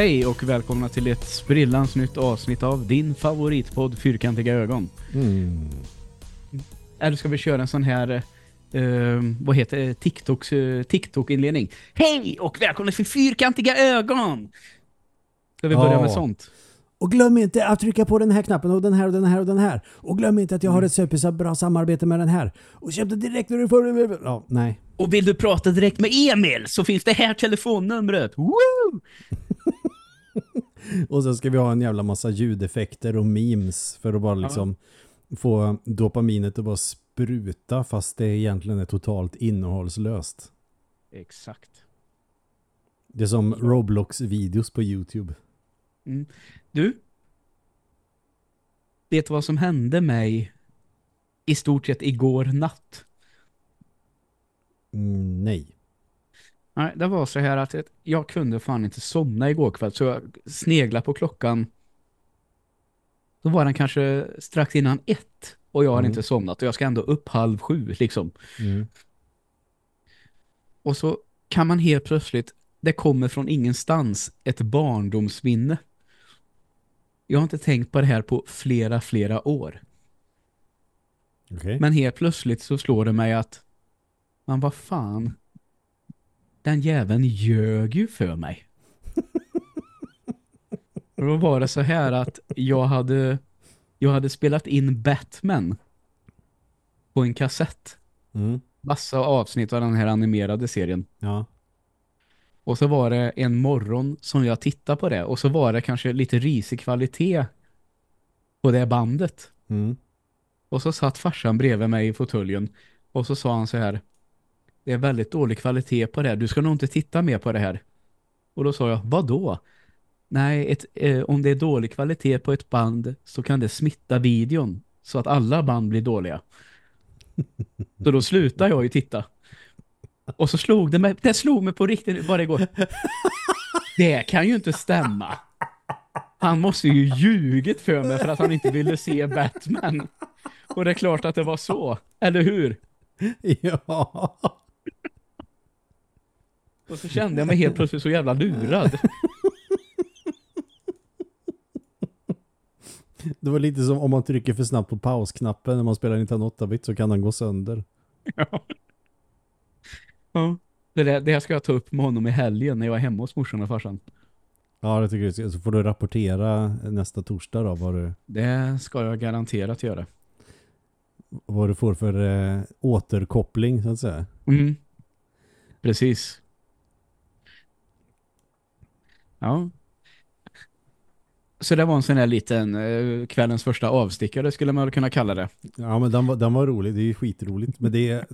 Hej och välkomna till ett sprillans nytt avsnitt av din favoritpodd Fyrkantiga ögon. Mm. Eller ska vi köra en sån här eh, vad heter det? TikToks, eh, TikTok-inledning. Hej och välkomna till Fyrkantiga ögon! Ska vi börja Ja. med sånt? Och glöm inte att trycka på den här knappen och den här och den här och den här. Och glöm inte att jag har ett superbra samarbete med den här. Och köp det direkt när du får... Ja, nej. Och vill du prata direkt med Emil så finns det här telefonnumret. Woo! Och så ska vi ha en jävla massa ljudeffekter och memes för att bara liksom få dopaminet att bara spruta fast det egentligen är totalt innehållslöst. Exakt. Det är som Roblox-videos på YouTube. Du? Vet du vad som hände mig i stort sett igår natt? Mm, nej. Nej, det var så här att jag kunde fan inte somna igår kväll så jag sneglade på klockan. Då var den kanske strax innan ett och jag har Mm. inte somnat och jag ska ändå upp halv sju liksom. Mm. Och så kan man helt plötsligt, det kommer från ingenstans, ett barndomsminne. Jag har inte tänkt på det här på flera, flera år. Okej. Men helt plötsligt så slår det mig att man vad fan den jäveln ljög ju för mig. Och då var det så här att jag hade jag hade spelat in Batman på en kassett. Mm. Massa avsnitt av den här animerade serien. Ja. Och så var det en morgon som jag tittade på det. Och så var det kanske lite risig kvalitet på det bandet. Mm. Och så satt farsan bredvid mig i fåtöljen och så sa han så här det är väldigt dålig kvalitet på det här. Du ska nog inte titta mer på det här. Och då sa jag, vad då? Nej, ett, eh, om det är dålig kvalitet på ett band så kan det smitta videon så att alla band blir dåliga. Så då slutar jag ju titta. Och så slog det mig, det slog mig på riktigt bara igår. Det kan ju inte stämma. Han måste ju ljugit för mig för att han inte ville se Batman. Och det är klart att det var så. Eller hur? Ja. Och så kände jag mig helt plötsligt så jävla lurad. Det var lite som om man trycker för snabbt på pausknappen när man spelar Nintendo 8-bit så kan den gå sönder. Ja. ja. Det, där, det här ska jag ta upp med honom i helgen när jag är hemma hos morsan och farsan. Ja, det tycker jag. Så får du rapportera nästa torsdag då vad du, Det ska jag garanterat göra. vad du får för eh, återkoppling så att säga. Mm. Precis. Ja. Så det var en sån här liten eh, kvällens första avstickare skulle man kunna kalla det. Ja, men den var, den var rolig. Det är ju skitroligt. Men det är...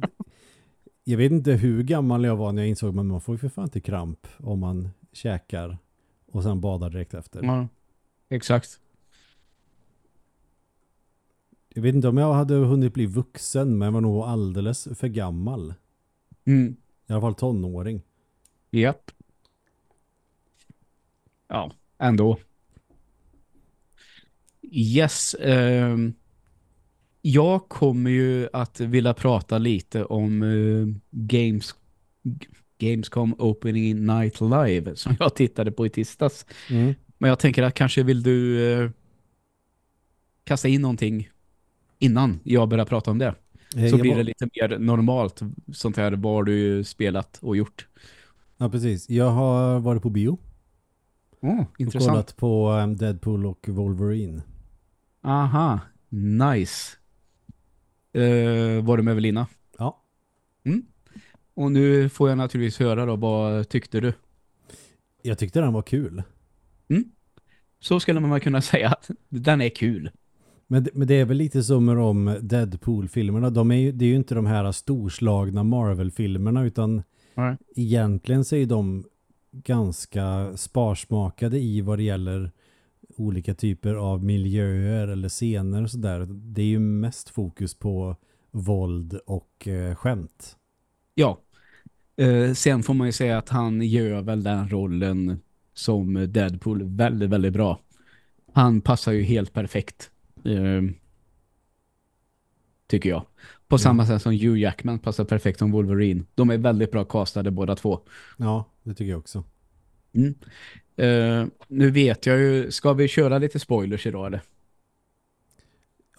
Jag vet inte hur gammal jag var när jag insåg men man får ju för fan inte kramp om man käkar och sen badar direkt efter. Ja. Exakt. Jag vet inte om jag hade hunnit bli vuxen men jag var nog alldeles för gammal. Mm. I alla fall tonåring. Japp. Ja, ändå. Yes. ehm, jag kommer ju att vilja prata lite om eh, Games, Gamescom Opening Night Live som jag tittade på i tisdags. Mm. Men jag tänker att kanske vill du eh, kasta in någonting innan jag börjar prata om det. Eh, Så blir det lite mer normalt sånt här vad du spelat och gjort. Ja, precis. Jag har varit på bio Och intressant. kollat på um, Deadpool och Wolverine. Aha, nice. Uh, var du med Evelina? Ja. Och nu får jag naturligtvis höra då, vad tyckte du? Jag tyckte den var kul. Så skulle man kunna säga att den är kul. Men, det- men det är väl lite som med de Deadpool-filmerna. De är ju, det är ju inte de här storslagna Marvel-filmerna utan Nej. egentligen så är de ganska sparsmakade i vad det gäller olika typer av miljöer eller scener och sådär. Det är ju mest fokus på våld och eh, skämt. Ja. Eh, sen får man ju säga att han gör väl den rollen som Deadpool väldigt, väldigt bra. Han passar ju helt perfekt. eh, tycker jag. På samma sätt som Hugh Jackman passar perfekt som Wolverine. De är väldigt bra castade båda två. Ja, det tycker jag också. Mm. Uh, nu vet jag ju, ska vi köra lite spoilers idag eller?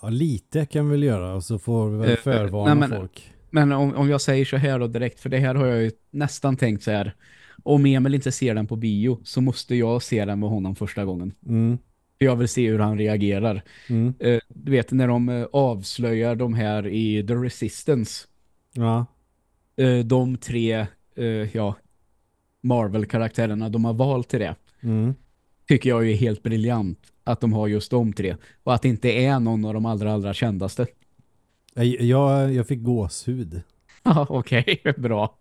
Ja, lite kan vi väl göra och så får vi väl Uh, förvarna nej, men- folk. Men om, om jag säger så här då direkt, för det här har jag ju nästan tänkt så här. Om Emil inte ser den på bio så måste jag se den med honom första gången. Mm. För jag vill se hur han reagerar. Mm. Eh, du vet när de eh, avslöjar de här i The Resistance. Ja. Eh, de tre eh, ja, Marvel-karaktärerna de har valt till det. Mm. Tycker jag är helt briljant att de har just de tre. Och att det inte är någon av de allra, allra kändaste. Jag, jag, fick gåshud. Ja, okej. Bra.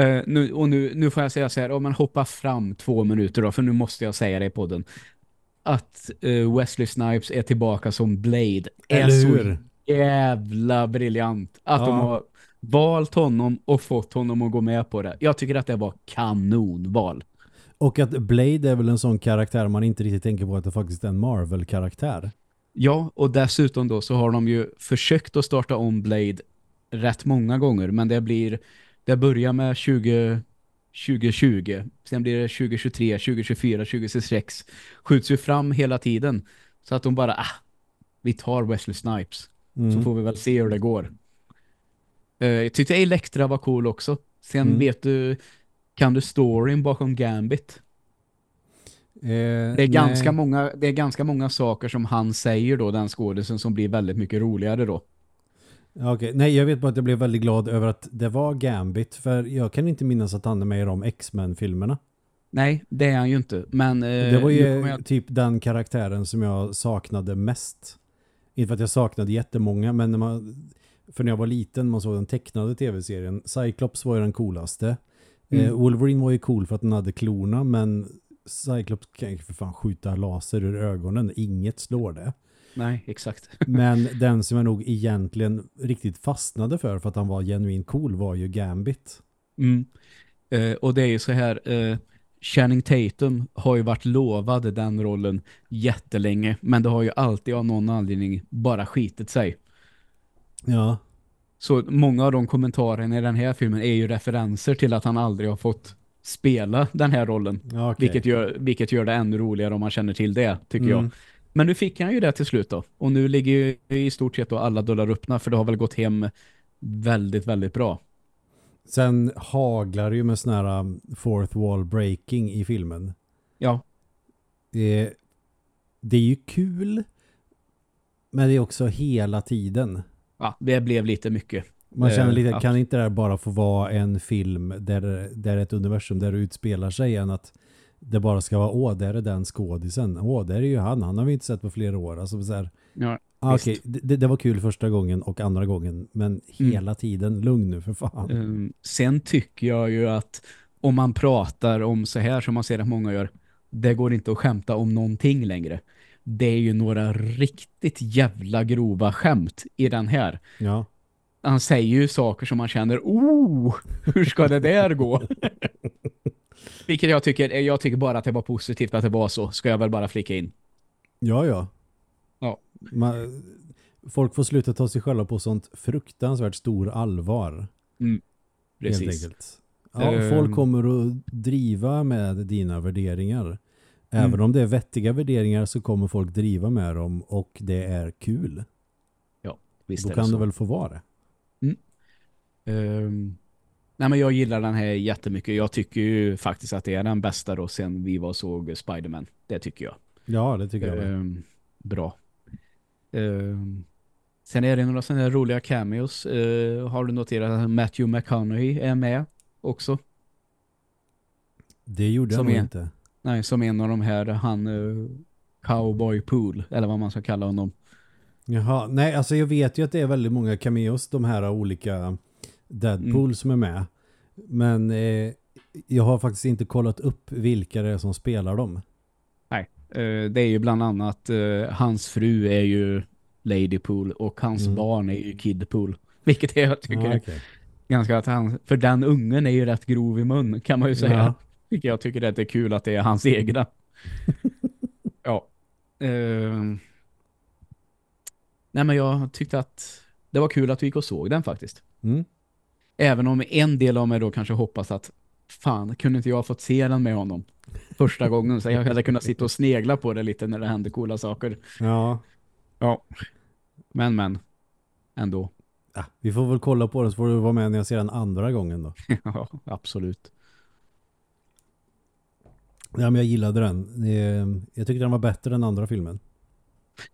Eh, nu, och nu, nu får jag säga så här, om man hoppar fram två minuter då, för nu måste jag säga det i podden. Att eh, Wesley Snipes är tillbaka som Blade är Eller så hur? jävla briljant. Att de Ja. har valt honom och fått honom att gå med på det. Jag tycker att det var kanonval. Och att Blade är väl en sån karaktär man inte riktigt tänker på att det faktiskt är en Marvel-karaktär. Ja, och dessutom då så har de ju försökt att starta om Blade rätt många gånger, men det blir det börjar med 20, 2020, sen blir det 2023, 2024, 2026 skjuts ju fram hela tiden så att de bara, ah, vi tar Wesley Snipes Mm. så får vi väl se hur det går. Eh, jag tyckte Elektra var cool också. Sen Mm. vet du, kan du storyn bakom Gambit? Eh, Det är, ganska många, det är ganska många saker som han säger då, den skådisen som blir väldigt mycket roligare då. Okej, nej jag vet bara att jag blev väldigt glad över att det var Gambit för jag kan inte minnas att han är med i de X-Men-filmerna. Nej, det är han ju inte. Men eh, det var ju jag, typ den karaktären som jag saknade mest. Inte för att jag saknade jättemånga, men när man, för när jag var liten man såg den tecknade tv-serien. Cyclops var ju den coolaste. Mm. Eh, Wolverine var ju cool för att den hade klorna, men Cyclops kan ju för fan skjuta laser ur ögonen. Inget slår det. Nej, exakt. Men den som jag nog egentligen riktigt fastnade för för att han var genuint cool var ju Gambit. Mm. Eh, och det är ju så här, eh, Channing Tatum har ju varit lovad den rollen jättelänge, men det har ju alltid av någon anledning bara skitit sig. Ja, Så många av de kommentarerna i den här filmen är ju referenser till att han aldrig har fått spela den här rollen. okej. Vilket, gör, vilket gör det ännu roligare om man känner till det, tycker Mm. jag. Men nu fick han ju det till slut då. Och nu ligger ju i stort sett då alla dörrar öppna för det har väl gått hem väldigt, väldigt bra. Sen haglar det ju med sån här um, fourth wall breaking i filmen. Ja, Det, det är ju kul, men det är också hela tiden. ja det blev lite mycket. Man Eh, känner lite, ja. kan inte det här bara få vara en film där, där ett universum där det utspelar sig än att det bara ska vara, åh, där är den skådisen. Åh, där är ju han. Han har vi inte sett på flera år. Alltså så här, Ja, ah, okej, det, det var kul första gången och andra gången, men Mm. hela tiden, lugn nu för fan. Um, sen tycker jag ju att om man pratar om så här som man ser att många gör, det går inte att skämta om någonting längre. Det är ju några riktigt jävla grova skämt i den här. Ja. Han säger ju saker som man känner, oh, hur ska det där gå? Vilket jag tycker, jag tycker bara att det var positivt att det var så, ska jag väl bara flika in. Ja, ja. Ja. Man, folk får sluta ta sig själva på sånt fruktansvärt stor allvar. Helt Precis. enkelt. Ja, Ehm. folk kommer att driva med dina värderingar. Även Mm. om det är vettiga värderingar så kommer folk driva med dem och det är kul. Visst Då kan det det väl få vara det. Ehm, nej men jag gillar den här jättemycket. Jag tycker ju faktiskt att det är den bästa då sen vi var såg Spider-Man. Det tycker jag. Ja, det tycker jag. Ehm, bra. Ehm, sen är det några sådana här roliga cameos. Ehm, har du noterat att Matthew McConaughey är med också? Det gjorde som är- inte. Nej, som en av de här, han uh, Cowboy Pool, eller vad man ska kalla honom. Jaha, nej alltså jag vet ju att det är väldigt många cameos, de här olika Deadpool Mm. som är med. Men eh, jag har faktiskt inte kollat upp vilka det är som spelar dem. Eh, det är ju bland annat eh, hans fru är ju Lady Pool och hans Mm. barn är ju Kid Pool. Vilket jag tycker Ja, okej. ganska att han, för den ungen är ju rätt grov i mun kan man ju säga. Ja. Vilket jag tycker att det är kul att det är hans egna. ja. Ehm. nej men jag tyckte att det var kul att vi gick och såg den faktiskt. Mm. Även om en del av mig då kanske hoppas att fan, kunde inte jag ha fått se den med honom första gången så jag hade kunnat sitta och snegla på det lite när det hände coola saker. Ja. Ja. Men, men. Ändå. ja. Vi får väl kolla på den så får du vara med när jag ser den andra gången då. ja, absolut. Ja, men jag gillade den. Jag tyckte den var bättre än andra filmen.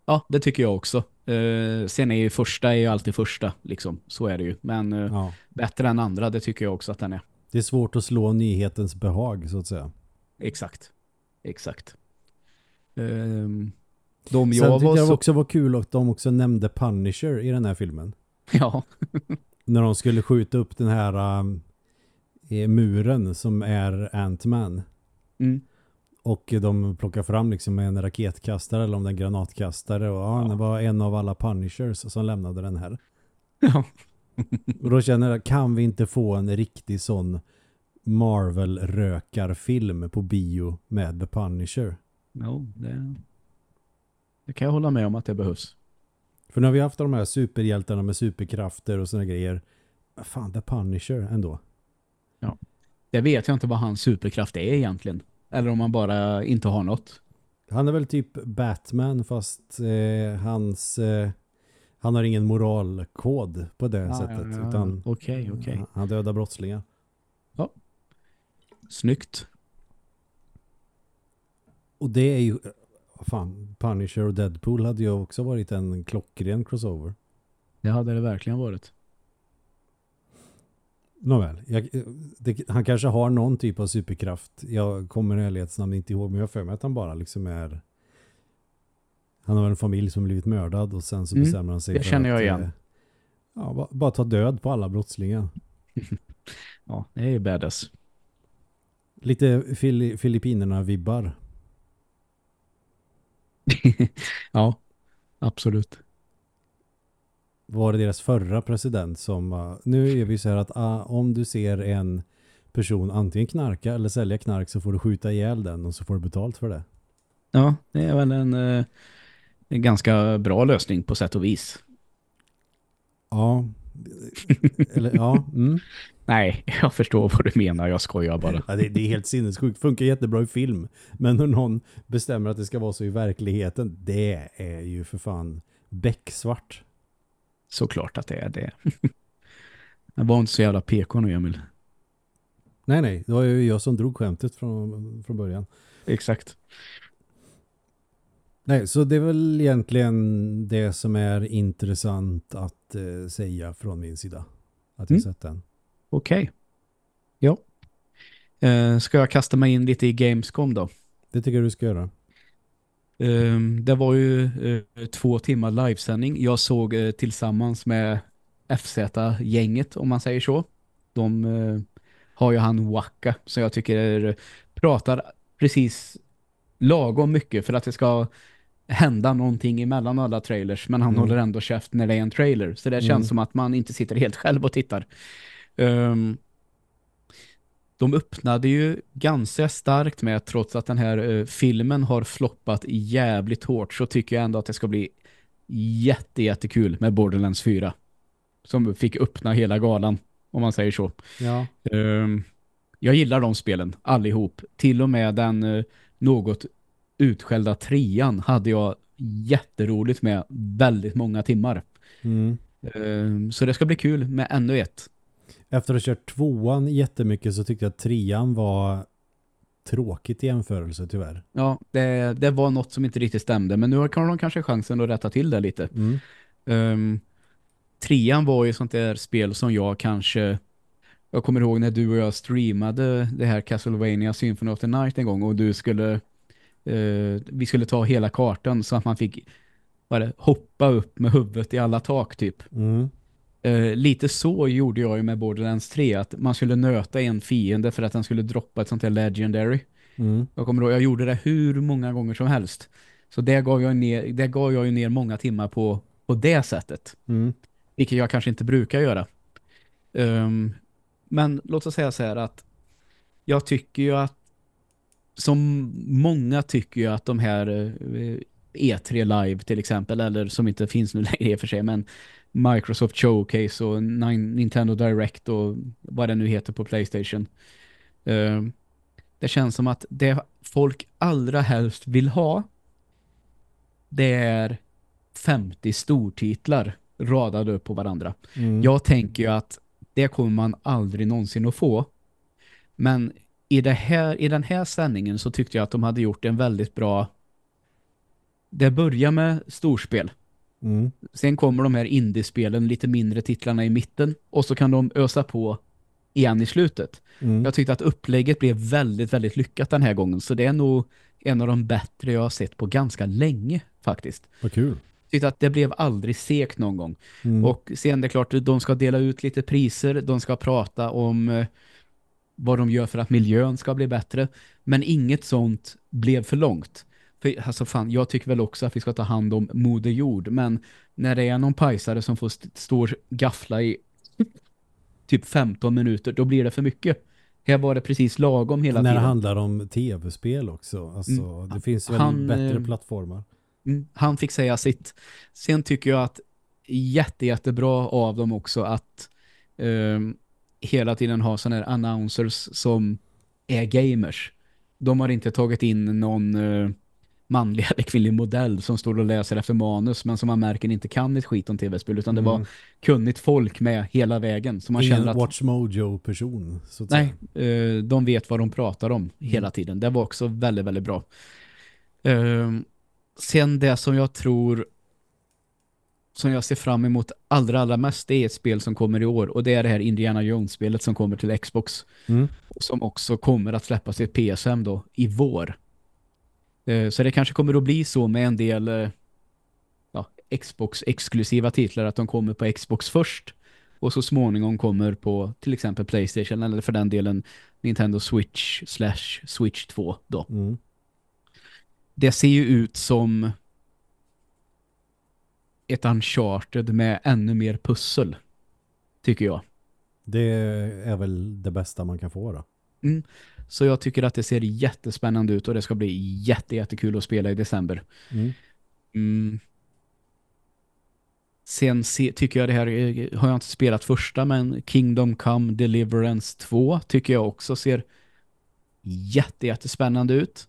Ja, det tycker jag också. Eh, sen är ju första är ju alltid första, liksom. Så är det ju. Men eh, Ja. bättre än andra, det tycker jag också att den är. Det är svårt att slå nyhetens behag så att säga. Exakt. Exakt. Ehm, de Sen jag tyckte var jag så... också var kul att de också nämnde Punisher i den här filmen. Ja, När de skulle skjuta upp den här um, muren som är Ant-Man. mm. Och de plockar fram liksom en raketkastare eller om det är en granatkastare. Och ja, Ja. det var en av alla Punishers som lämnade den här. ja. Och då känner jag, kan vi inte få en riktig sån Marvel-rökarfilm på bio med The Punisher? Jo, det, det kan jag hålla med om att det behövs. För nu har vi haft de här superhjältarna med superkrafter och såna grejer. Fan, The Punisher ändå. Jag vet jag inte vad hans superkraft är egentligen. Eller om han bara inte har något. Han är väl typ Batman fast eh, hans... Eh, han har ingen moralkod på det sättet. Utan Okej, okej. han dödar brottslingar. Snyggt. Och det är ju... Fan, Punisher och Deadpool hade ju också varit en klockren crossover. Det hade det verkligen varit. Nåväl, jag, det, han kanske har någon typ av superkraft. Jag kommer i ärlighetsnamn inte ihåg, men jag för mig att han bara liksom är... Han har en familj som blivit mördad och sen så Mm, bestämmer han sig det för känner jag att, igen. eh, Ja, bara, bara ta död på alla brottslingar. Ja, det är ju badass. Lite Fili Filippinerna-vibbar. ja, absolut. Var det deras förra president som... uh, nu är vi så här att ah, om du ser en person antingen knarka eller sälja knark så får du skjuta ihjäl den och så får du betalt för det. Ja, det är väl en, eh, en ganska bra lösning på sätt och vis. Ja. eller ja. Mm. Nej, jag förstår vad du menar. Jag skojar bara. Ja, det, det är helt sinnessjukt. Funkar jättebra i film. Men när någon bestämmer att det ska vara så i verkligheten, det är ju för fan becksvart. Såklart att det är det. Jag var inte så jävla PK nu, Emil. Nej, nej. Det var ju jag som drog skämtet från, från början. Exakt. Nej, så det är väl egentligen det som är intressant att eh, säga från min sida. Att jag Mm. sett den. Okej. Ja. Eh, ska jag kasta mig in lite i Gamescom då? Det tycker jag du ska göra. Ehm, det var ju eh, två timmar livesändning. Jag såg eh, tillsammans med FZ-gänget om man säger så. De eh, har ju han Waka så jag tycker eh, pratar precis lagom mycket för att det ska hända någonting emellan alla trailers men han Mm. håller ändå käft när det är en trailer. Så det Mm. känns som att man inte sitter helt själv och tittar. Ehm, de öppnade ju ganska starkt med att trots att den här eh, filmen har floppat jävligt hårt så tycker jag ändå att det ska bli jätte, jättekul med Borderlands 4. Som fick öppna hela galan, om man säger så. Ja. Ehm, jag gillar de spelen, allihop. Till och med den eh, något utskällda trean hade jag jätteroligt med väldigt många timmar. Mm. Ehm, så det ska bli kul med ännu ett. Efter att ha kört tvåan jättemycket så tyckte jag att trean var tråkigt i jämförelse tyvärr. Ja, det, det var något som inte riktigt stämde. Men nu har de kanske chansen att rätta till det lite. Mm. Um, trean var ju sånt där spel som jag kanske... Jag kommer ihåg när du och jag streamade det här Castlevania Symphony of the Night en gång och du skulle... eh, vi skulle ta hela kartan så att man fick vad det, hoppa upp med huvudet i alla tak typ. Mm. Eh, lite så gjorde jag ju med Borderlands 3 att man skulle nöta en fiende för att den skulle droppa ett sånt här legendary. Mm. Jag kommer ihåg, jag gjorde det hur många gånger som helst. Så det gav jag ner, det gav jag ju ner många timmar på, på det sättet. Mm. Vilket jag kanske inte brukar göra. Ehm, men låt oss säga så här att jag tycker ju att som många tycker ju att de här eh, E3 Live till exempel, eller som inte finns nu längre i och för sig, men Microsoft Showcase och Nin- Nintendo Direct och vad det nu heter på Playstation. Eh, det känns som att det folk allra helst vill ha det är 50 stortitlar radade upp på varandra. Mm. Jag tänker ju att det kommer man aldrig någonsin att få. Men i, det här, i den här sändningen så tyckte jag att de hade gjort en väldigt bra... Det börjar med storspel. Mm. Sen kommer de här indiespelen, lite mindre titlarna i mitten. Och så kan de ösa på igen i slutet. Mm. Jag tyckte att upplägget blev väldigt, väldigt lyckat den här gången. Så det är nog en av de bättre jag har sett på ganska länge faktiskt. Vad kul. Tyckte att det blev aldrig sekt någon gång. Mm. Och sen det är klart, de ska dela ut lite priser. De ska prata om eh, vad de gör för att miljön ska bli bättre. Men inget sånt blev för långt. För alltså fan, jag tycker väl också att vi ska ta hand om moder jord. Men när det är någon pajsare som får st stå gaffla i typ 15 minuter, då blir det för mycket. Här var det precis lagom hela När det tiden. handlar om tv-spel också. Alltså, Mm. Det finns väl Han, bättre eh, plattformar. Mm, han fick säga sitt. Sen tycker jag att jätte, jättebra av dem också att ehm, hela tiden ha sådana här announcers som är gamers. De har inte tagit in någon eh, manlig eller kvinnlig modell som står och läser efter manus men som man märker inte kan ett skit om tv-spel utan det var Mm. kunnigt folk med hela vägen. Så man Ingen känner att Watch Mojo-person. Nej, eh, de vet vad de pratar om hela tiden. Det var också väldigt, väldigt bra. Eh, sen det som jag tror som jag ser fram emot allra, allra mest det är ett spel som kommer i år och det är det här Indiana Jones-spelet som kommer till Xbox Mm. och som också kommer att släppas i PSM då i vår. Eh, så det kanske kommer att bli så med en del eh, ja, Xbox-exklusiva titlar att de kommer på Xbox först och så småningom kommer på till exempel Playstation eller för den delen Nintendo Switch slash Switch 2 då. Mm. Det ser ju ut som ett Uncharted med ännu mer pussel tycker jag. Det är väl det bästa man kan få då. Så jag tycker att det ser jättespännande ut och det ska bli jätte, jättekul att spela i december. Mm. Mm. Sen se, tycker jag det här, eh, har jag inte spelat första, men Kingdom Come Deliverance 2 tycker jag också ser jätte, jättespännande ut.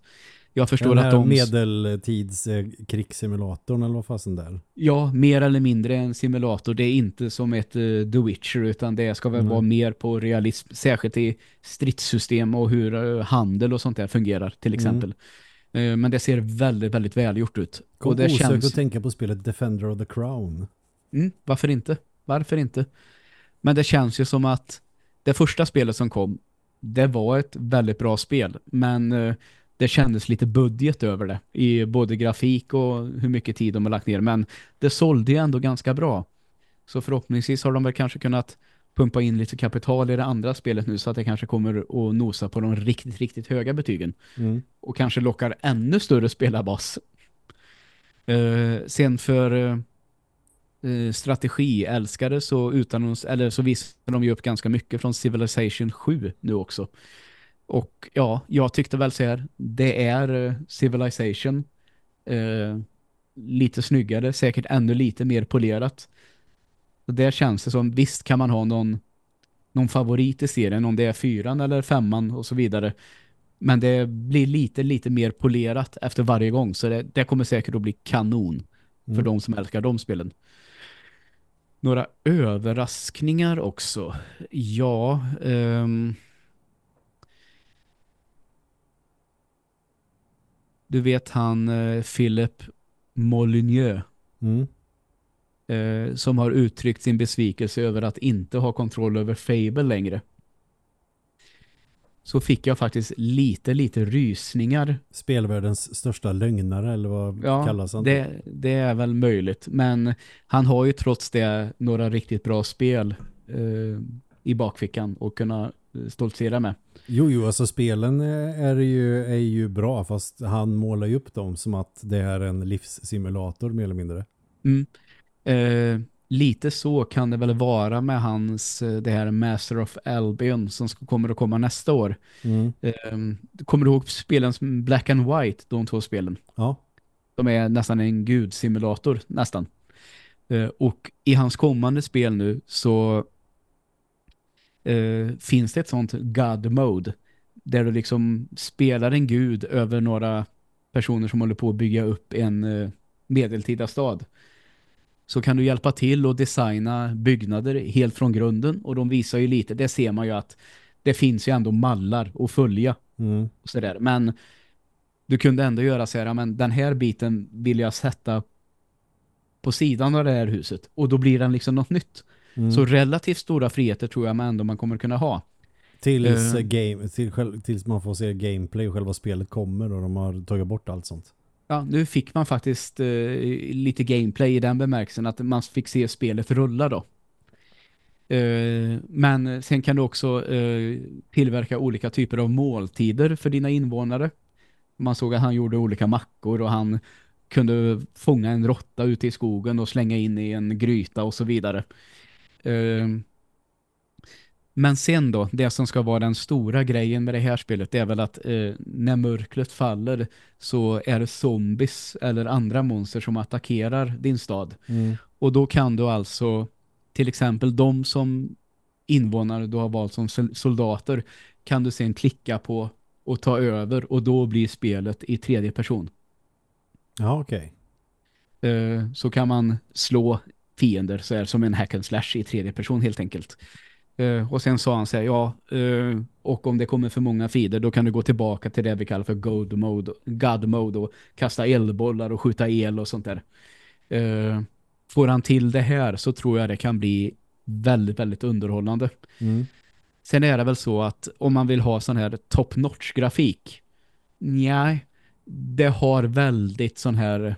Jag förstår Den att här de... medeltids eh, eller vad fasen där. Ja, mer eller mindre en simulator. Det är inte som ett uh, The Witcher utan det ska väl Mm. vara mer på realism, särskilt i stridssystem och hur uh, handel och sånt där fungerar till Mm. exempel. Eh, men det ser väldigt, väldigt välgjort ut. Kom och det osökt känns... att tänka på spelet Defender of the Crown. Mm, varför inte? Varför inte? Men det känns ju som att det första spelet som kom, det var ett väldigt bra spel. Men det kändes lite budget över det. I både grafik och hur mycket tid de har lagt ner. Men det sålde ju ändå ganska bra. Så förhoppningsvis har de väl kanske kunnat pumpa in lite kapital i det andra spelet nu så att det kanske kommer att nosa på de riktigt, riktigt höga betygen Mm. och kanske lockar ännu större spelarbas. Uh, sen för uh, strategiälskare så utan eller så visar de ju upp ganska mycket från Civilization 7 nu också. Och ja, jag tyckte väl så här, det är uh, Civilization uh, lite snyggare, säkert ännu lite mer polerat. Och där känns det som, visst kan man ha någon någon favorit i serien, om det är fyran eller femman och så vidare. Men det blir lite, lite mer polerat efter varje gång. Så det, det kommer säkert att bli kanon för Mm. de som älskar de spelen. Några överraskningar också. Ja, ehm, du vet han eh, Philip Molyneux Mm. eh, som har uttryckt sin besvikelse över att inte ha kontroll över Fable längre. Så fick jag faktiskt lite, lite rysningar Spelvärldens största lögnare eller vad Ja, kallas han? det, det är väl möjligt. Men han har ju trots det några riktigt bra spel eh, i bakfickan och kunna stoltsera med. Jo, jo, alltså spelen är ju, är ju bra fast han målar ju upp dem som att det är en livssimulator mer eller mindre. Mm. Eh, lite så kan det väl vara med hans eh, det här Master of Albion som ska, kommer att komma nästa år. Mm. Eh, kommer du ihåg spelen som Black and White, de två spelen? Ja. De är nästan en gudsimulator, nästan. Eh, och i hans kommande spel nu så eh, finns det ett sånt God mode där du liksom spelar en gud över några personer som håller på att bygga upp en eh, medeltida stad så kan du hjälpa till och designa byggnader helt från grunden och de visar ju lite, det ser man ju att det finns ju ändå mallar att följa Mm. och sådär. Men du kunde ändå göra så här, men den här biten vill jag sätta på sidan av det här huset och då blir den liksom något nytt. Mm. Så relativt stora friheter tror jag man ändå man kommer kunna ha. Tills, eh, game, till, tills man får se gameplay och själva spelet kommer och de har tagit bort allt sånt. Ja, nu fick man faktiskt eh, lite gameplay i den bemärkelsen att man fick se spelet rulla då. Eh, men sen kan du också tillverka olika typer av måltider för dina invånare. Man såg att han gjorde olika mackor och han kunde fånga en råtta ute i skogen och slänga in i en gryta och så vidare. Eh, men sen då, det som ska vara den stora grejen med det här spelet det är väl att eh, när mörkret faller så är det zombies eller andra monster som attackerar din stad. Mm. Och då kan du alltså till exempel de som invånare du har valt som sol- soldater kan du sen klicka på och ta över och då blir spelet i tredje person. Ja, okej. Eh, så kan man slå fiender så här, som en hack and slash i tredje person helt enkelt. Eh, och sen sa han så här, ja, eh, och om det kommer för många fiender då kan du gå tillbaka till det vi kallar för God mode, God mode och kasta elbollar och skjuta el och sånt där. Eh, får han till det här så tror jag det kan bli väldigt, väldigt underhållande. Mm. Sen är det väl så att om man vill ha sån här top-notch grafik, nej, det har väldigt sån här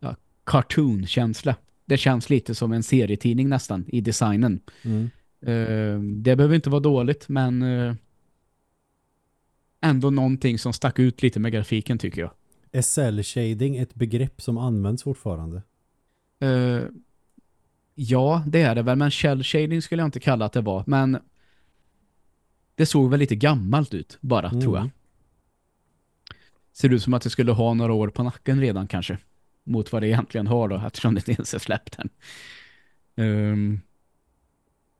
ja, cartoon-känsla. Det känns lite som en serietidning nästan i designen. Mm. Eh, det behöver inte vara dåligt, men eh, ändå någonting som stack ut lite med grafiken tycker jag. Är cell shading ett begrepp som används fortfarande? Eh, ja, det är det väl, men shell shading skulle jag inte kalla att det var, men det såg väl lite gammalt ut bara, Mm. tror jag. Ser ut som att det skulle ha några år på nacken redan kanske. Mot vad det egentligen har då, eftersom det inte ens är släppt än. Ehm,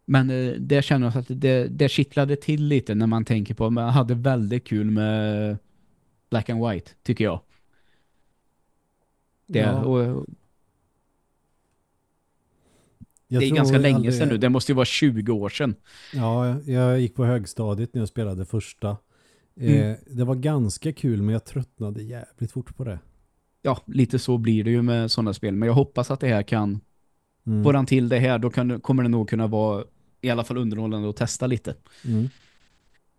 men eh, det känner jag att det, det kittlade till lite när man tänker på, man hade väldigt kul med Black and White, tycker jag. Det, Ja. och, Jag det är ganska länge aldrig- sedan nu. Det måste ju vara 20 år sedan. Ja, jag gick på högstadiet när jag spelade första. Eh, Mm. Det var ganska kul men jag tröttnade jävligt fort på det. Ja, lite så blir det ju med sådana spel. Men jag hoppas att det här kan... Mm. Får han till det här, då kan, kommer det nog kunna vara i alla fall underhållande att testa lite. Mm.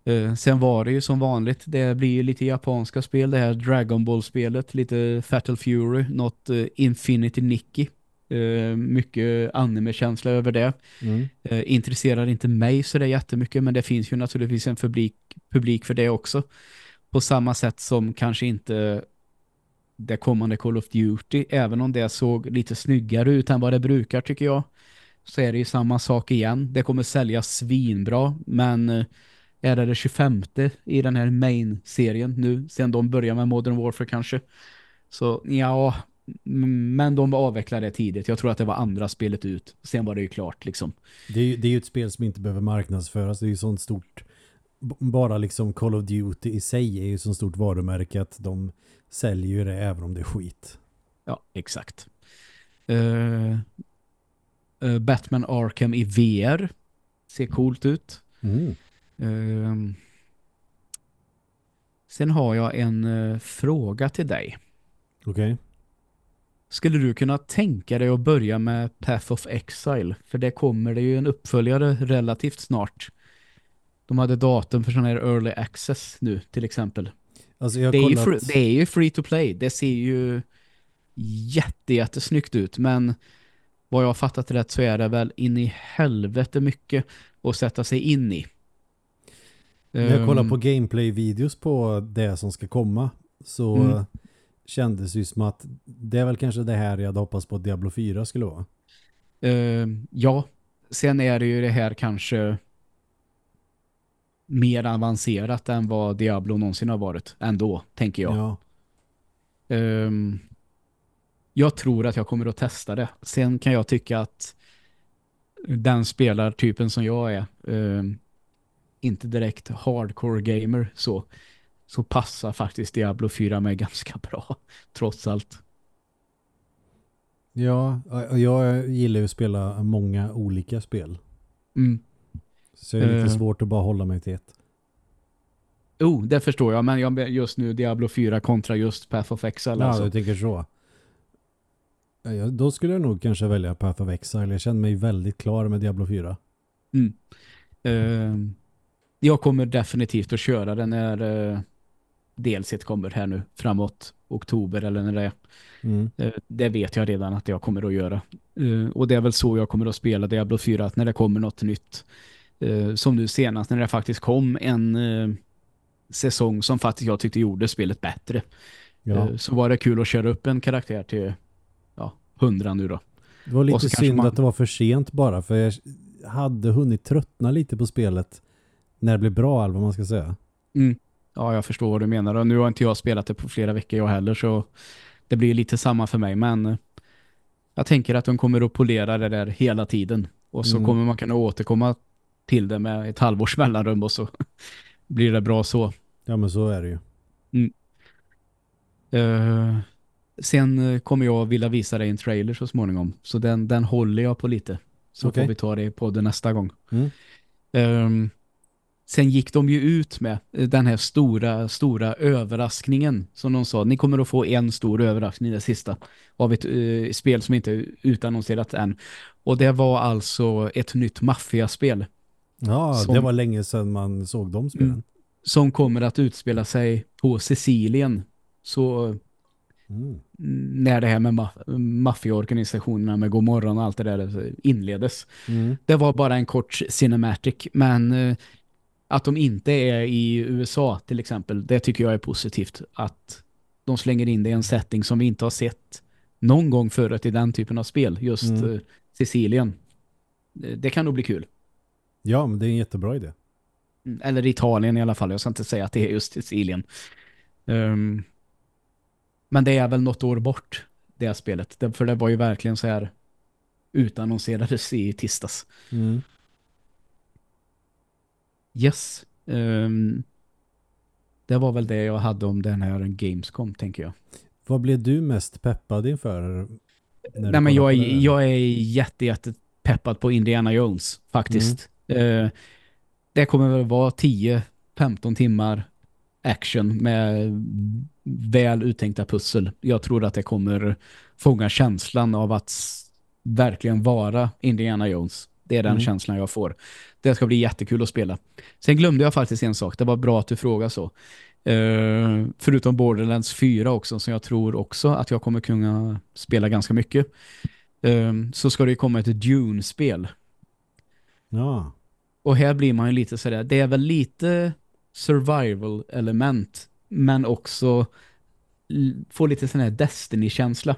Eh, sen var det ju som vanligt, det blir ju lite japanska spel, det här Dragon Ball-spelet, lite Fatal Fury, något eh, Infinity Nikki. Eh, mycket anime-känsla över det. Mm. Intresserar inte mig så det är jättemycket, men det finns ju naturligtvis en publik, publik för det också. På samma sätt som kanske inte det kommande Call of Duty, även om det såg lite snyggare ut än vad det brukar tycker jag, så är det ju samma sak igen. Det kommer säljas svinbra, men eh, är det det 25 i den här main-serien nu, sen de börjar med Modern Warfare kanske. Så ja, men de avvecklade det tidigt. Jag tror att det var andra spelet ut. Sen var det ju klart liksom. Det, är, ju- det är ju ett spel som inte behöver marknadsföras. Det är ju sånt stort bara liksom Call of Duty i sig är ju så stort varumärke att de säljer ju det även om det är skit. Ja, exakt. Eh, Batman Arkham i VR ser coolt ut. Mm. Eh, sen har jag en eh, fråga till dig. Okej. Skulle du kunna tänka dig att börja med Path of Exile? För det kommer det ju en uppföljare relativt snart. De hade datum för sån här early access nu till exempel. Alltså Det är, ju kollat... free, det är ju free to play. Det ser ju jätte, jättesnyggt ut. Men vad jag har fattat rätt så är det väl in i helvete mycket att sätta sig in i. När jag kollar Ehm, på gameplay-videos på det som ska komma så Mm. kändes det ju som att det är väl kanske det här jag hade hoppats på att Diablo 4 skulle vara. ehm, ja, sen är det ju det här kanske mer avancerat än vad Diablo någonsin har varit. Ändå, tänker jag. Ja. Ehm, jag tror att jag kommer att testa det. Sen kan jag tycka att den spelartypen som jag är ehm, inte direkt hardcore gamer så, så passar faktiskt Diablo 4 mig ganska bra, trots allt. Ja, jag gillar ju att spela många olika spel. Mm. Så det är lite Eh. svårt att bara hålla mig till ett. Oh, det förstår jag, men jag just nu Diablo 4 kontra just Path of Exile. Ja, alltså. du tänker så. Ja, jag- då skulle jag nog kanske välja Path of Exile. Jag känner mig väldigt klar med Diablo 4. Mm. Eh, jag kommer definitivt att köra den när uh, delset kommer här nu framåt oktober eller när det är. Mm. Eh, det vet jag redan att jag kommer att göra. Eh, och det är väl så jag kommer att spela Diablo 4, att när det kommer något nytt. Eh, som nu senast, när det faktiskt kom en eh, säsong som faktiskt jag tyckte gjorde spelet bättre. Ja. Eh, så var det kul att köra upp en karaktär till ja, 100 nu då. Det var lite synd man- att det var för sent bara. För jag hade hunnit tröttna lite på spelet. När det blev bra, eller vad man ska säga. Mm. Ja, jag förstår vad du menar. Och nu har inte jag spelat det på flera veckor jag heller, så det blir lite samma för mig. Men eh, jag tänker att de kommer att polera det där hela tiden. Och så Mm. kommer man kunna återkomma till det med ett halvårs mellanrum och så blir det bra så. Ja, men så är det ju. Eh, sen eh, kommer jag vilja visa dig en trailer så småningom. Så den, den håller jag på lite. Så Okej. får vi ta det i podden nästa gång. Mm. Ehm, sen gick de ju ut med eh, den här stora, stora överraskningen som de sa. Ni kommer att få en stor överraskning det sista av ett eh, spel som inte är utannonserat än. Och det var alltså ett nytt maffiaspel Ja, Som- det var länge sedan man såg de spelen. Mm. som kommer att utspela sig på Sicilien. Så Mm. när det här med ma- maffiaorganisationerna med Godmorgon och allt det där inleddes. Mm. Det var bara en kort cinematic, men eh, att de inte är i USA till exempel, det tycker jag är positivt. Att de slänger in det i en setting som vi inte har sett någon gång förut i den typen av spel, just Mm. eh, Sicilien. Det kan nog bli kul. Ja, men det är en jättebra idé. Mm, Eller Italien i alla fall, jag ska inte säga att det är just Sicilien. Ehm, men det är väl något år bort, det här spelet. Det, för det var ju verkligen så här utannonserades i tisdags. Mm. Yes. Ehm, det var väl det jag hade om den här Gamescom, tänker jag. Vad blev du mest peppad inför? Nej, men jag är, jag är jätte, jätte peppad på Indiana Jones, faktiskt. Eh, det kommer väl vara 10-15 timmar action med väl uttänkta pussel. Jag tror att det kommer fånga känslan av att verkligen vara Indiana Jones. Det är den Mm. känslan jag får. Det ska bli jättekul att spela. Sen glömde jag faktiskt en sak. Det var bra att du frågade så. Eh, förutom Borderlands 4 också, som jag tror också att jag kommer kunna spela ganska mycket. Eh, så ska det komma ett Dune-spel. Ja. Och här blir man ju lite sådär, det är väl lite survival-element, men också få lite sån här Destiny-känsla.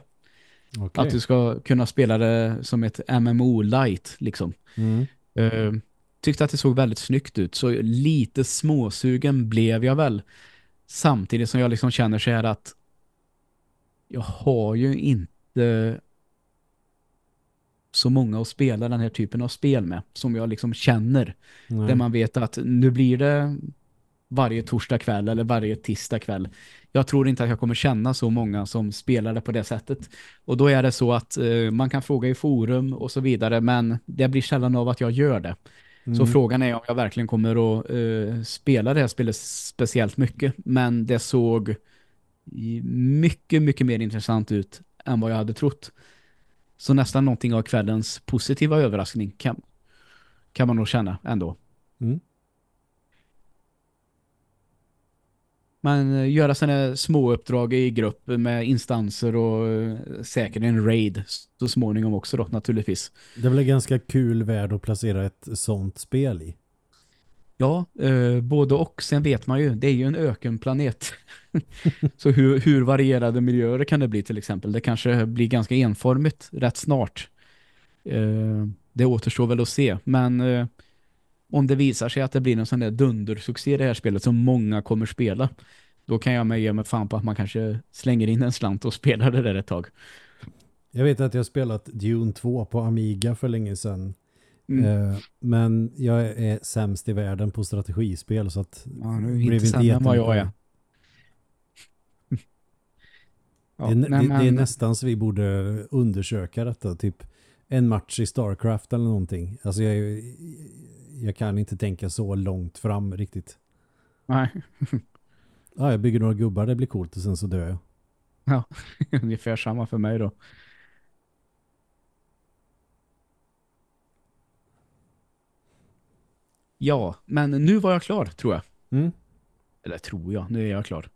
Okej. Att du ska kunna spela det som ett MMO-light, liksom. Mm. Eh, tyckte att det såg väldigt snyggt ut, så lite småsugen blev jag väl. Samtidigt som jag liksom känner så här att jag har ju inte så många att spela den här typen av spel med, som jag liksom känner. Nej. Där man vet att nu blir det varje torsdag kväll eller varje tisdag kväll. Jag tror inte att jag kommer känna så många som spelar det på det sättet. Och då är det så att eh, man kan fråga i forum och så vidare, men det blir sällan av att jag gör det. Så Mm. frågan är om jag verkligen kommer att eh, spela det här spelet speciellt mycket. Men det såg mycket, mycket mer intressant ut än vad jag hade trott. Så nästan någonting av kvällens positiva överraskning kan, kan man nog känna ändå. Mm. Men eh, göra sådana små uppdrag i grupp med instanser och eh, säkert en raid så småningom också då naturligtvis. Det en ganska kul värld att placera ett sånt spel i. Ja, eh, både och. Sen vet man ju, det är ju en ökenplanet. så hur, hur varierade miljöer kan det bli till exempel? Det kanske blir ganska enformigt rätt snart. Eh, det återstår väl att se. Men eh, om det visar sig att det blir en sån där dundersuccé i det här spelet som många kommer spela, då kan jag med ge mig fan på att man kanske slänger in en slant och spelar det där ett tag. Jag vet att jag spelat Dune 2 på Amiga för länge sedan. Mm. Eh, men jag är sämst i världen på strategispel så att Ja, blev inte sämre än vad jag är. Ja, det, är, nej, det, det är nästan så vi borde undersöka detta. Typ en match i Starcraft eller någonting. Alltså jag, jag kan inte tänka så långt fram riktigt. Nej, Ja, jag bygger några gubbar, det blir coolt och sen så dör jag. ungefär samma för mig då. Ja, men nu var jag klar tror jag. Mm. Eller tror jag, nu är jag klar.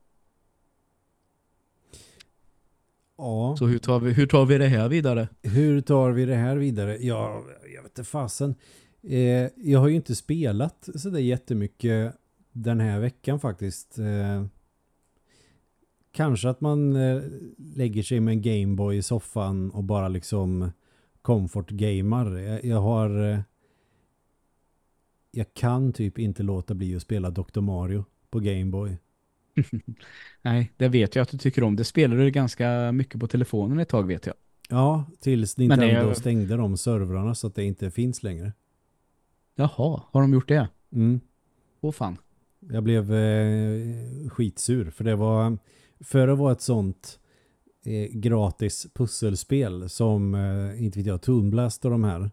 Ja, Så hur tar vi, hur tar vi det här vidare? hur tar vi det här vidare? Ja, jag vet inte fasen. Eh, jag har ju inte spelat så där jättemycket den här veckan faktiskt. Eh, kanske att man eh, lägger sig med en Gameboy i soffan och bara liksom comfort-gamar. Jag, jag har... Jag kan typ inte låta bli att spela Dr. Mario på Gameboy. Nej, det vet jag att du tycker om. Det spelade du ganska mycket på telefonen ett tag vet jag. Ja, tills Nintendo är- stängde de servrarna så att det inte finns längre. Jaha, har de gjort det? Mm. Åh fan. Jag blev eh, skitsur för det var för att vara ett sånt eh, gratis pusselspel som eh, inte vet jag, Toon Blast och de här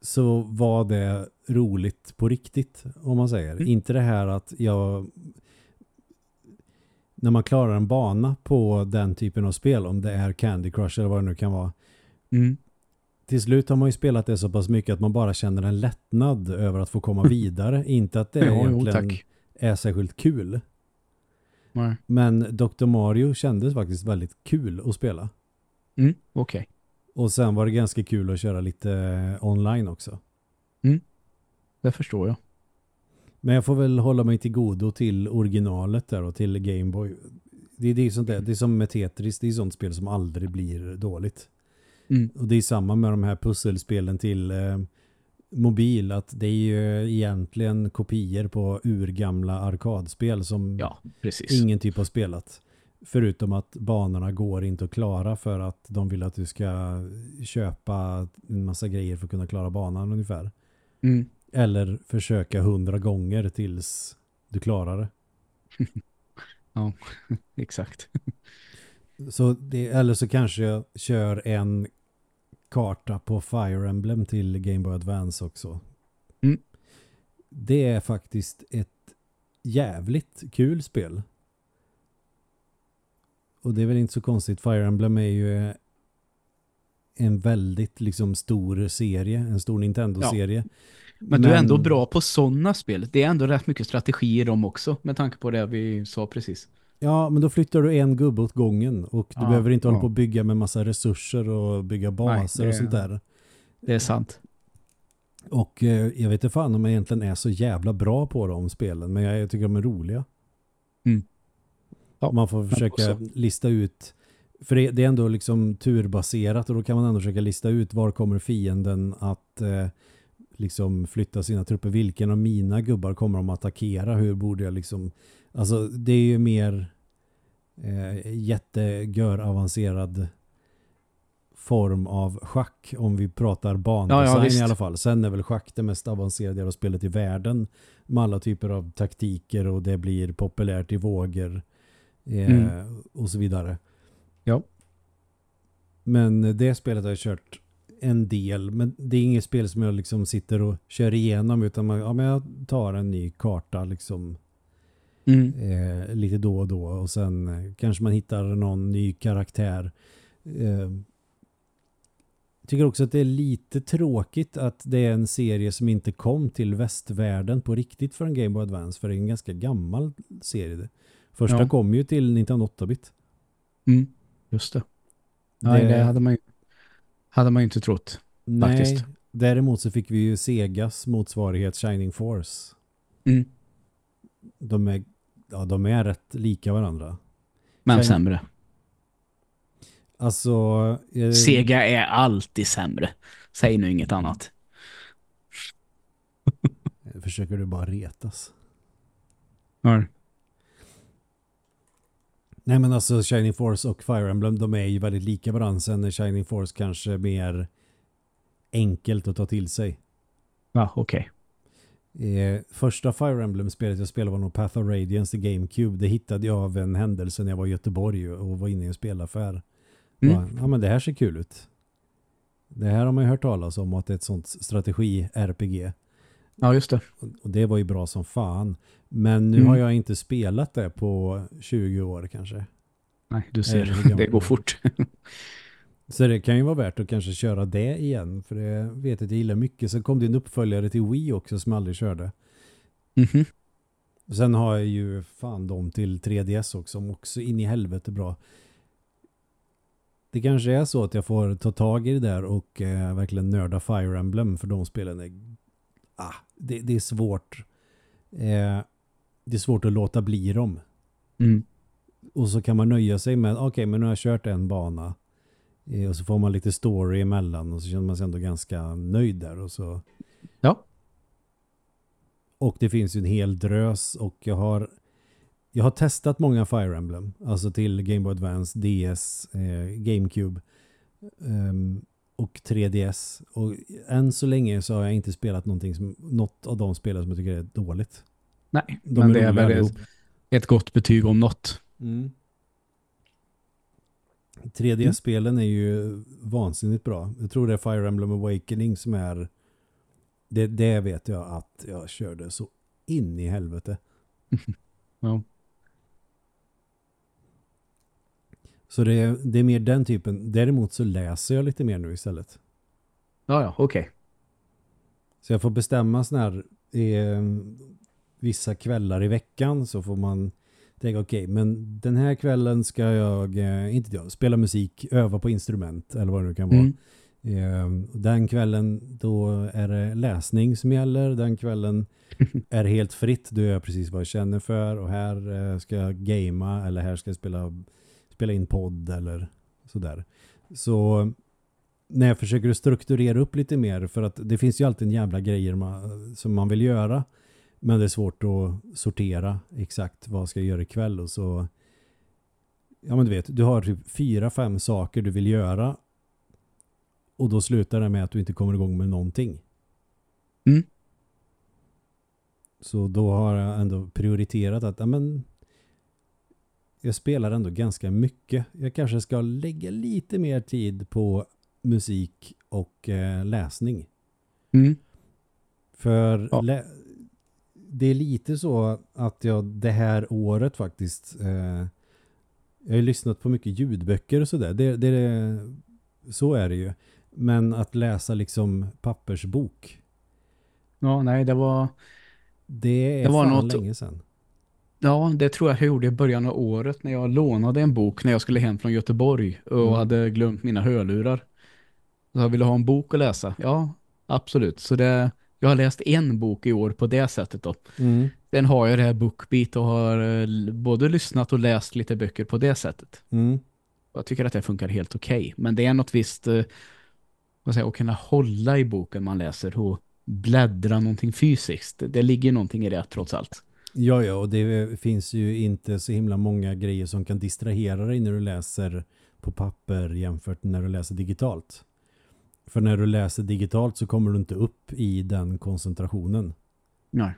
så var det roligt på riktigt om man säger. Mm. Inte det här att jag när man klarar en bana på den typen av spel om det är Candy Crush eller vad det nu kan vara Mm. till slut har man ju spelat det så pass mycket att man bara känner en lättnad över att få komma vidare. inte att det Ja, jo, egentligen tack. är särskilt kul. Nej. Men Dr. Mario kändes faktiskt väldigt kul att spela. Mm, okej. Och sen var det ganska kul att köra lite eh, online också. Det förstår jag. Men jag får väl hålla mig till godo till originalet där och till Game Boy. Det, det, är sånt där, det är som med Tetris, det är sånt spel som aldrig blir dåligt. Mm. Och det är samma med de här pusselspelen till eh, mobil, att det är ju egentligen kopior på urgamla arkadspel som Ja, ingen typ har spelat. Förutom att banorna går inte att klara för att de vill att du ska köpa en massa grejer för att kunna klara banan ungefär. Mm. Eller försöka hundra gånger tills du klarar det. Exakt. Så det, eller så kanske jag kör en karta på Fire Emblem till Game Boy Advance också. Mm. Det är faktiskt ett jävligt kul spel. Och det är väl inte så konstigt. Fire Emblem är ju en väldigt liksom stor serie, en stor Nintendo-serie. Men, du är ändå bra på sådana spel. Det är ändå rätt mycket strategi i dem också. Med tanke på det vi sa precis. Ja, men då flyttar du en gubbe åt gången och du Ja, behöver inte hålla ja. på att bygga med massa resurser och bygga baser det- och sånt där. Det är sant. Och eh, jag vet inte fan om jag egentligen är så jävla bra på de spelen, men jag, jag tycker de är roliga. Mm. Ja, man får försöka lista ut, för det, det är ändå liksom turbaserat och då kan man ändå försöka lista ut var kommer fienden att eh, liksom flytta sina trupper. Vilken av mina gubbar kommer de att attackera? Hur borde jag liksom... Alltså det är ju mer eh, jättegör avancerad form av schack om vi pratar bandesign Ja, ja, i alla fall. Sen är väl schack det mest avancerade jävla spelet i världen med alla typer av taktiker och det blir populärt i vågor eh, Mm. och så vidare. Ja. Men det spelet har jag kört en del, men det är inget spel som jag liksom sitter och kör igenom utan man, ja, men jag tar en ny karta liksom Mm. eh, lite då och då och sen kanske man hittar någon ny karaktär. Eh, tycker också att det är lite tråkigt att det är en serie som inte kom till västvärlden på riktigt för en Game Boy Advance för det är en ganska gammal serie. Första Ja. kom ju till 1908-bit. Mm. Just det. Nej, Det- det hade man ju hade man ju inte trott. Nej, Faktiskt. däremot så fick vi ju Segas motsvarighet Shining Force. Mm. De är, ja, de är rätt lika varandra. Men Sen- sämre. Alltså... eh, Sega är alltid sämre. Säg nu inget annat. Försöker du bara retas? Ja. Nej men alltså Shining Force och Fire Emblem de är ju väldigt lika varandra. Sen är Shining Force kanske mer enkelt att ta till sig. Ja, okej. Eh, första Fire Emblem-spelet jag spelade var nog Path of Radiance i GameCube. Det hittade jag av en händelse när jag var i Göteborg och var inne i en spelaffär. Mm. Ja men det här ser kul ut. Det här har man ju hört talas om att det är ett sånt strategi-RPG. Ja, just det. Och- det var ju bra som fan. Men nu Mm. har jag inte spelat det på 20 år kanske. Nej, du ser. det går fort. Så det kan ju vara värt att kanske köra det igen. För det vet jag att jag gillar mycket. Sen kom det en uppföljare till Wii också som jag aldrig körde. Mhm. Och Sen har jag ju fan dem till 3DS också som också in i helvete bra. Det kanske är så att jag får ta tag i det där och eh, verkligen nörda Fire Emblem för de spelen är ah, det, det är svårt. Eh, det är svårt att låta bli dem. Mm. Och så kan man nöja sig med, okej men nu har jag kört en bana. Eh, och så får man lite story emellan och så känner man sig ändå ganska nöjd där. Och, så. Ja. och det finns ju en hel drös och jag har jag har testat många Fire Emblem. Alltså till Game Boy Advance, DS, eh, GameCube ehm, och 3DS. Och än så länge så har jag inte spelat någonting som, något av de spelen som jag tycker är dåligt. Nej, De men är det är väl ett gott betyg om något. Mm. 3D-spelen är ju vansinnigt bra. Jag tror det är Fire Emblem Awakening som är det, det vet jag att jag körde så in i helvete. Ja. Så det är, det är mer den typen. Däremot så läser jag lite mer nu istället. Ja, ja, okej. Så jag får bestämma sån här eh, vissa kvällar i veckan så får man tänka okej, men den här kvällen ska jag eh, inte jag, spela musik, öva på instrument eller vad det nu kan vara. Mm. Eh, den kvällen då är det läsning som gäller. Den kvällen är helt fritt. Då gör jag precis vad jag känner för. Och här eh, ska jag gamea eller här ska jag spela, spela in podd eller sådär. Så när jag försöker strukturera upp lite mer för att det finns ju alltid en jävla grejer man, som man vill göra. Men det är svårt att sortera exakt vad ska jag göra ikväll och så ja men du vet, du har typ fyra, fem saker du vill göra och då slutar det med att du inte kommer igång med någonting. Mm. Så då har jag ändå prioriterat att ja, men, jag spelar ändå ganska mycket. Jag kanske ska lägga lite mer tid på musik och eh, läsning. Mm. För Ja. lä- det är lite så att jag det här året faktiskt eh, jag har lyssnat på mycket ljudböcker och sådär. Det, det, så är det ju. Men att läsa liksom pappersbok Ja, nej, det var... det är Det var något- länge sedan. Ja, det tror jag jag gjorde i början av året när jag lånade en bok när jag skulle hem från Göteborg och Mm. hade glömt mina hörlurar. Så jag ville ha en bok att läsa. Ja, absolut. Så det, jag har läst en bok i år på det sättet då. Mm. Sen har jag det här Bookbeat och har eh, både lyssnat och läst lite böcker på det sättet. Mm. Jag tycker att det funkar helt okej. Men det är något visst eh, vad säger, att kunna hålla i boken man läser och bläddra någonting fysiskt. Det ligger någonting i det trots allt. Ja, ja, och det finns ju inte så himla många grejer som kan distrahera dig när du läser på papper jämfört när du läser digitalt. För när du läser digitalt så kommer du inte upp i den koncentrationen. Nej.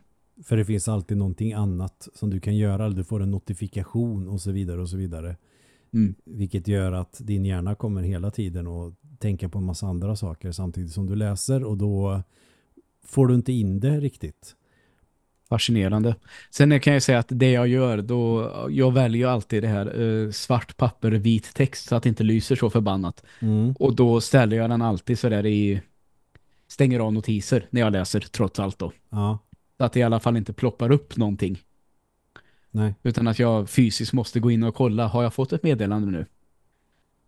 För det finns alltid någonting annat som du kan göra. Du får en notifikation och så vidare och så vidare. Mm. Vilket gör att din hjärna kommer hela tiden att tänka på en massa andra saker samtidigt som du läser och då får du inte in det riktigt. Fascinerande. Sen kan jag säga att det jag gör, då jag väljer alltid det här eh, svart papper, vit text så att det inte lyser så förbannat. Mm. Och då ställer jag den alltid så där i stänger av notiser när jag läser trots allt då. Ja, Så att det i alla fall inte ploppar upp någonting. nej. Utan att jag fysiskt måste gå in och kolla, har jag fått ett meddelande nu?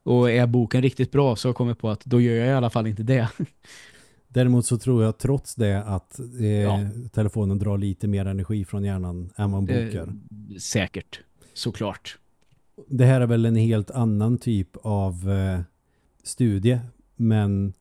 Och är boken riktigt bra så har jag på att då gör jag i alla fall inte det. Däremot så tror jag trots det att eh, Ja. telefonen drar lite mer energi från hjärnan än vad en bok gör. Eh, säkert, såklart. Det här är väl en helt annan typ av eh, studie, men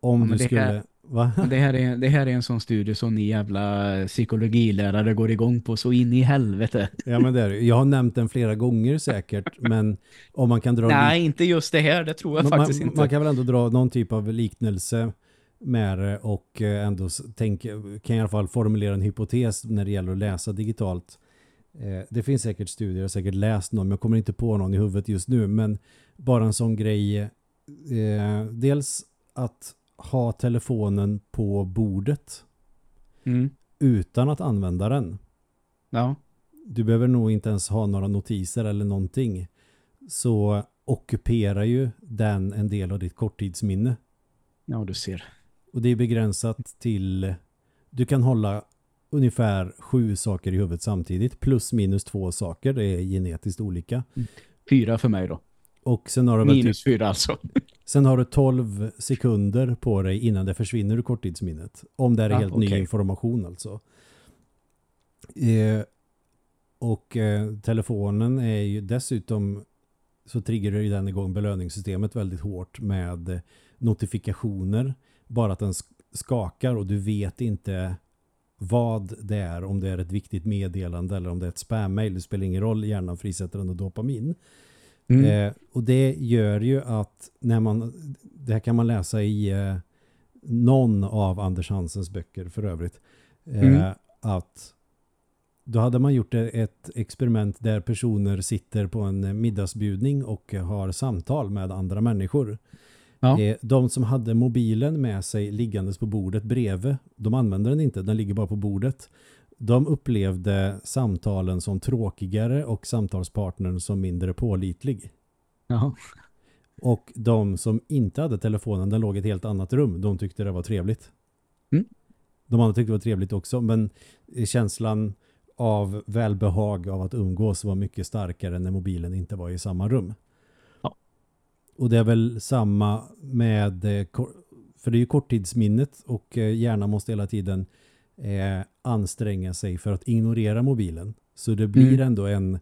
om Ja, men du skulle... här- Va? Det här, är, det här är en sån studie som ni jävla psykologilärare går igång på så in i helvete. Ja, men det är, jag har nämnt den flera gånger säkert, men om man kan dra Nej, inte just det här, det tror jag man, faktiskt man, inte. man kan väl ändå dra någon typ av liknelse med det och eh, ändå tänk, kan i alla fall formulera en hypotes när det gäller att läsa digitalt. Eh, Det finns säkert studier, jag har säkert läst någon, men jag kommer inte på någon i huvudet just nu. Men bara en sån grej, eh, dels att ha telefonen på bordet Mm. utan att använda den. Ja. Du behöver nog inte ens ha några notiser eller någonting. Så ockuperar ju den en del av ditt korttidsminne. Ja, du ser. Och det är begränsat till du kan hålla ungefär sju saker i huvudet samtidigt plus minus två saker. Det är genetiskt olika. Fyra för mig då. Och sen har du, typ, Minus fyra alltså. sen har du 12 sekunder på dig innan det försvinner ur korttidsminnet. Om det är Ja, helt ny okej. information alltså. Eh, och eh, telefonen är ju dessutom så triggar ju den igång belöningssystemet väldigt hårt med notifikationer. Bara att den sk- skakar och du vet inte vad det är, om det är ett viktigt meddelande eller om det är ett spam-mail. Det spelar ingen roll, hjärnan frisätter den och dopamin. Mm. Eh, och det gör ju att när man, det här kan man läsa i eh, någon av Anders Hansens böcker för övrigt, eh, Mm. att då hade man gjort ett experiment där personer sitter på en middagsbjudning och har samtal med andra människor. Ja. Eh, De som hade mobilen med sig liggandes på bordet bredvid, de använder den inte, den ligger bara på bordet. De upplevde samtalen som tråkigare och samtalspartnern som mindre pålitlig. Jaha. Och de som inte hade telefonen, den låg i ett helt annat rum, de tyckte det var trevligt. Mm. De andra tyckte det var trevligt också, men känslan av välbehag av att umgås var mycket starkare när mobilen inte var i samma rum. Ja. Och det är väl samma med, eh, för det är ju korttidsminnet och eh, hjärnan måste hela tiden eh, anstränga sig för att ignorera mobilen. Så det blir Mm. ändå en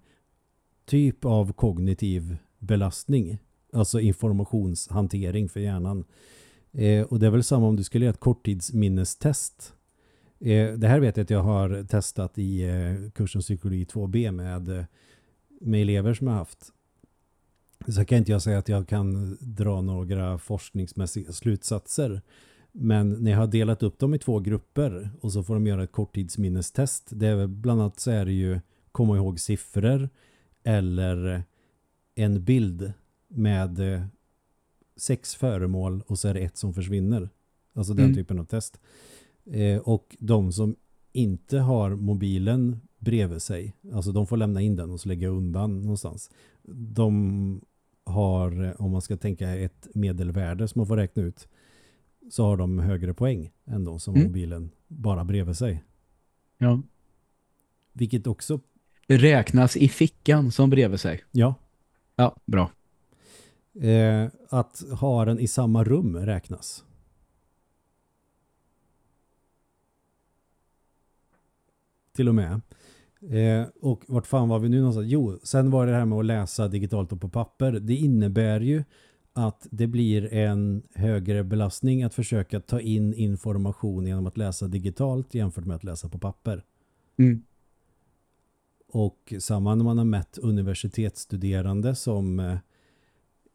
typ av kognitiv belastning. Alltså informationshantering för hjärnan. Eh, och det är väl samma om du skulle göra ett korttidsminnestest. Eh, det här vet jag att jag har testat i eh, kursen psykologi 2B med, eh, med elever som jag har haft. Så kan inte jag säga att jag kan dra några forskningsmässiga slutsatser. Men när jag har delat upp dem i två grupper och så får de göra ett korttidsminnestest. Det är bland annat så är det ju komma ihåg siffror eller en bild med eh, sex föremål och så är det ett som försvinner. Alltså den Mm. typen av test. Eh, och de som inte har mobilen bredvid sig, alltså de får lämna in den och så lägga undan någonstans. De har, eh, om man ska tänka ett medelvärde som man får räkna ut, så har de högre poäng än de som har Mm. mobilen bara bredvid sig. Ja. Vilket också, räknas i fickan som bredvid sig. ja, Ja, bra. eh, att ha den i samma rum räknas. Till och med. Eh, och vart fan var vi nu någonstans? Jo, sen var det här med att läsa digitalt och på papper. Det innebär ju att det blir en högre belastning att försöka ta in information genom att läsa digitalt jämfört med att läsa på papper. Mm. Och samma när man har mätt universitetsstuderande som eh,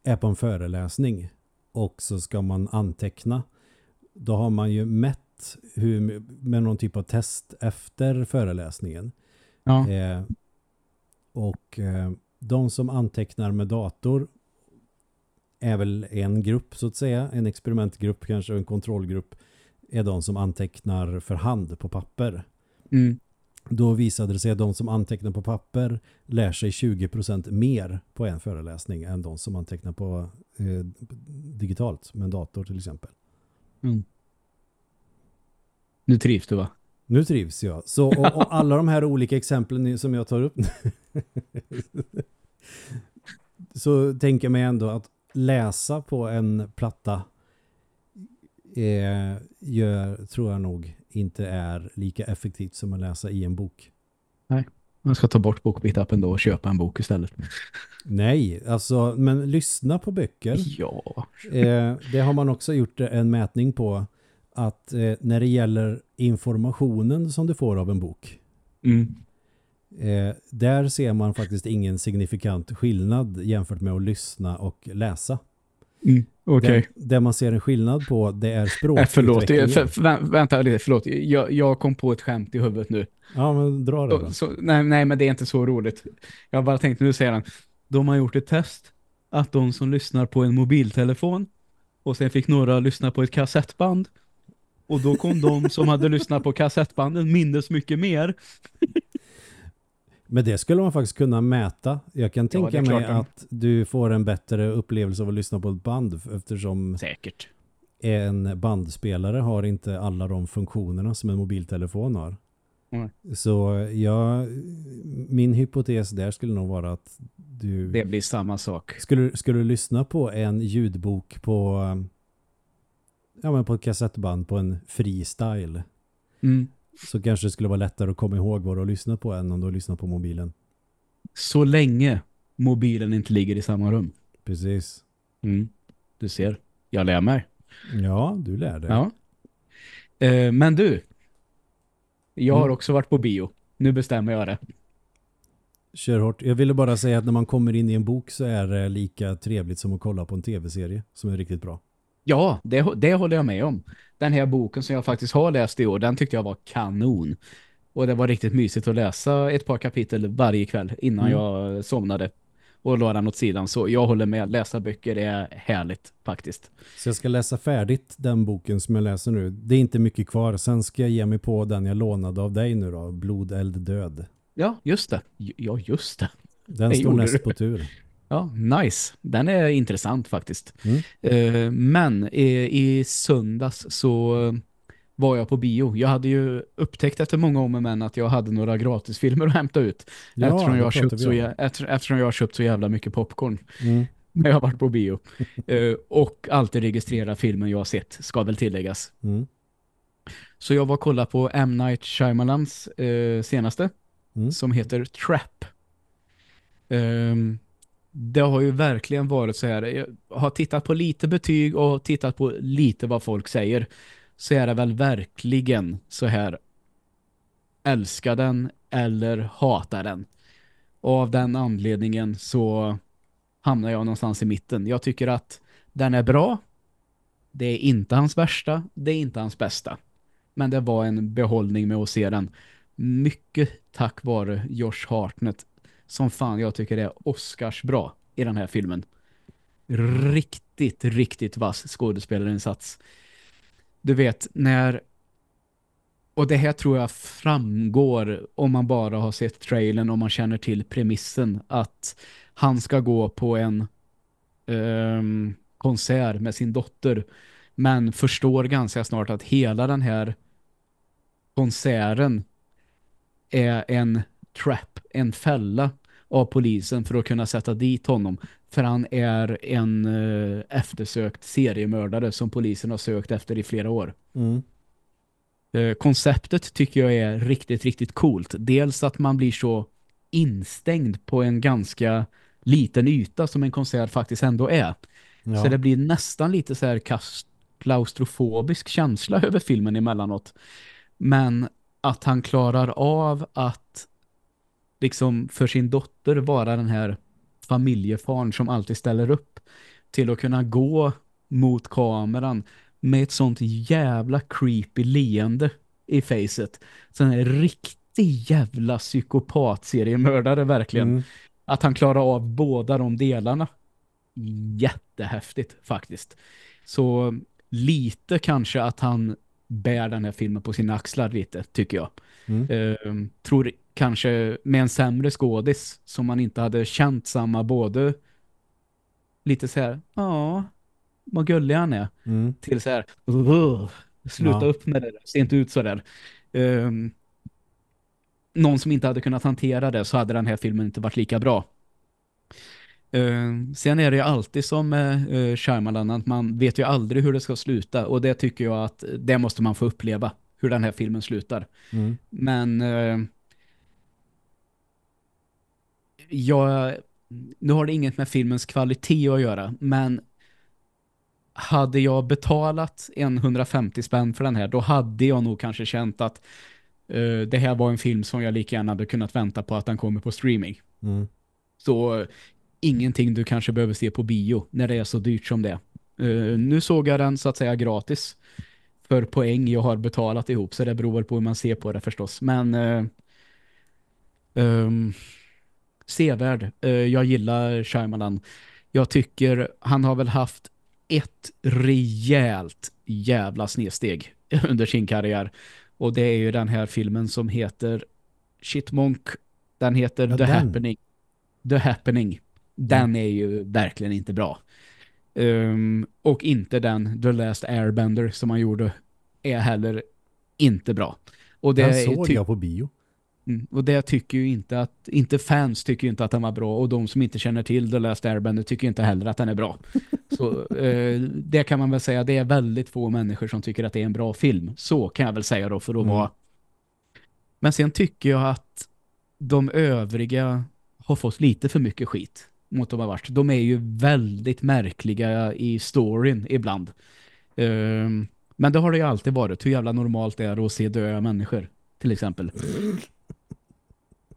är på en föreläsning och så ska man anteckna. Då har man ju mätt hur, med någon typ av test efter föreläsningen. Ja. Eh, och eh, de som antecknar med dator är väl en grupp så att säga. En experimentgrupp kanske och en kontrollgrupp är de som antecknar för hand på papper. Mm. Då visade det sig att de som antecknar på papper lär sig 20% mer på en föreläsning än de som antecknar på eh, digitalt med en dator till exempel. Mm. Nu trivs du va? Nu trivs jag. Så, och, och alla de här olika exemplen som jag tar upp så tänker jag mig ändå att läsa på en platta eh, gör, tror jag nog inte är lika effektivt som att läsa i en bok. Man ska ta bort bokbitappen då och köpa en bok istället. Nej, alltså, men lyssna på böcker. Ja. Eh, det har man också gjort en mätning på att eh, när det gäller informationen som du får av en bok Mm. Eh, där ser man faktiskt ingen signifikant skillnad jämfört med att lyssna och läsa. Mm, Okej. Det, man ser en skillnad på, det är Nej, språkutvecklingen. förlåt. För, för, vä- vänta lite, förlåt. Jag, jag kom på ett skämt i huvudet nu. Ja, men dra det då. Så, nej, nej, men det är inte så roligt. Jag bara tänkt, nu säger han, de har gjort ett test att de som lyssnar på en mobiltelefon och sen fick några lyssna på ett kassettband och då kom de som hade lyssnat på kassettbanden mindes mycket mer. Men det skulle man faktiskt kunna mäta. Jag kan Ja, tänka är mig att du får en bättre upplevelse av att lyssna på ett band eftersom Säkert. en bandspelare har inte alla de funktionerna som en mobiltelefon har. Nej. Så jag, min hypotes där skulle nog vara att du Det blir samma sak. skulle, skulle du lyssna på en ljudbok på ja, men på ett kassettband på en freestyle Mm. Så kanske det skulle vara lättare att komma ihåg vad du har lyssnat på än om du har lyssnat på mobilen. Så länge mobilen inte ligger i samma rum. Precis. Mm. Du ser, jag lär mig. Ja, du lär dig. Ja. Eh, men du, jag har Mm. också varit på bio. Nu bestämmer jag det. Kör hårt. Jag ville bara säga att när man kommer in i en bok så är det lika trevligt som att kolla på en tv-serie som är riktigt bra. Ja, det, det håller jag med om. Den här boken som jag faktiskt har läst i år, den tyckte jag var kanon. Och det var riktigt mysigt att läsa ett par kapitel varje kväll innan Mm. jag somnade och la den åt sidan. Så jag håller med, läsa böcker är härligt faktiskt. Så jag ska läsa färdigt den boken som jag läser nu. Det är inte mycket kvar. Sen ska jag ge mig på den jag lånade av dig nu då. Blod, eld, död. Ja, just det. Ja, just det. Den Det står näst du. på tur. Ja, nice. Den är intressant faktiskt. Mm. Eh, men i, i söndags så eh, var jag på bio. Jag hade ju upptäckt efter många om och men att jag hade några gratisfilmer att hämta ut. Ja, eftersom, jag köpt så, eftersom jag har köpt så jävla mycket popcorn Mm. när jag har varit på bio. Eh, och alltid registrera filmen jag har sett, ska väl tilläggas. Mm. Så jag var och kollade på M. Night Shyamalans eh, senaste Mm. som heter Trap. Ehm, det har ju verkligen varit så här. Jag har tittat på lite betyg och tittat på lite vad folk säger. Så är det väl verkligen så här. Älskar den eller hatar den. Och av den anledningen så hamnar jag någonstans i mitten. Jag tycker att den är bra. Det är inte hans värsta. Det är inte hans bästa. Men det var en behållning med att se den. Mycket tack vare Josh Hartnett som fan jag tycker är Oscars bra i den här filmen. Riktigt, riktigt vass skådespelarinsats. Du vet, när och det här tror jag framgår om man bara har sett trailern och man känner till premissen att han ska gå på en um, konsert med sin dotter men förstår ganska snart att hela den här konserten är en trap, en fälla av polisen för att kunna sätta dit honom. För han är en eh, eftersökt seriemördare som polisen har sökt efter i flera år. Mm. Eh, konceptet tycker jag är riktigt, riktigt coolt. Dels att man blir så instängd på en ganska liten yta som en konsert faktiskt ändå är. Ja. Så det blir nästan lite så här kast- klaustrofobisk känsla över filmen emellanåt. Men att han klarar av att liksom för sin dotter vara den här familjefarn som alltid ställer upp till att kunna gå mot kameran med ett sånt jävla creepy leende i facet. Så en riktig jävla psykopat-seriemördare verkligen. Mm. Att han klarar av båda de delarna. Jättehäftigt faktiskt. Så lite kanske att han bär den här filmen på sina axlar lite, tycker jag. Mm. Ehm, tror kanske med en sämre skådis som man inte hade känt samma både lite så här, ja, vad gullig han är, Mm. till så här, "Ugh, sluta Ja. upp med det, se inte ut så där. Ehm, någon som inte hade kunnat hantera det så hade den här filmen inte varit lika bra. Ehm, sen är det ju alltid som med uh, Shyamalan att man vet ju aldrig hur det ska sluta och det tycker jag att det måste man få uppleva hur den här filmen slutar. Mm. Men eh, jag, nu har det inget med filmens kvalitet att göra, men hade jag betalat en 150 spänn för den här, då hade jag nog kanske känt att eh, det här var en film som jag lika gärna hade kunnat vänta på att den kommer på streaming. Mm. Så ingenting du kanske behöver se på bio när det är så dyrt som det. Eh, nu såg jag den så att säga gratis för poäng jag har betalat ihop så det beror på hur man ser på det förstås. Men uh, um, sevärd. Uh, jag gillar Shyamalan. Jag tycker han har väl haft ett rejält jävla snedsteg under sin karriär. Och det är ju den här filmen som heter Shitmonk. Den heter Ja, The den. Happening. The Happening. Den är ju verkligen inte bra. Um, och inte den The Last Airbender som han gjorde är heller inte bra. Och det, Den såg ty- jag på bio. Mm, och det tycker ju inte att, inte fans tycker ju inte att den var bra och de som inte känner till The Last Airbender tycker inte heller att den är bra. Så eh, det kan man väl säga, det är väldigt få människor som tycker att det är en bra film. Så kan jag väl säga då för att Mm. vara. Men sen tycker jag att de övriga har fått lite för mycket skit mot de har varit. De är ju väldigt märkliga i storyn ibland. Ehm, men det har det ju alltid varit. Hur jävla normalt det är att se döda människor, till exempel.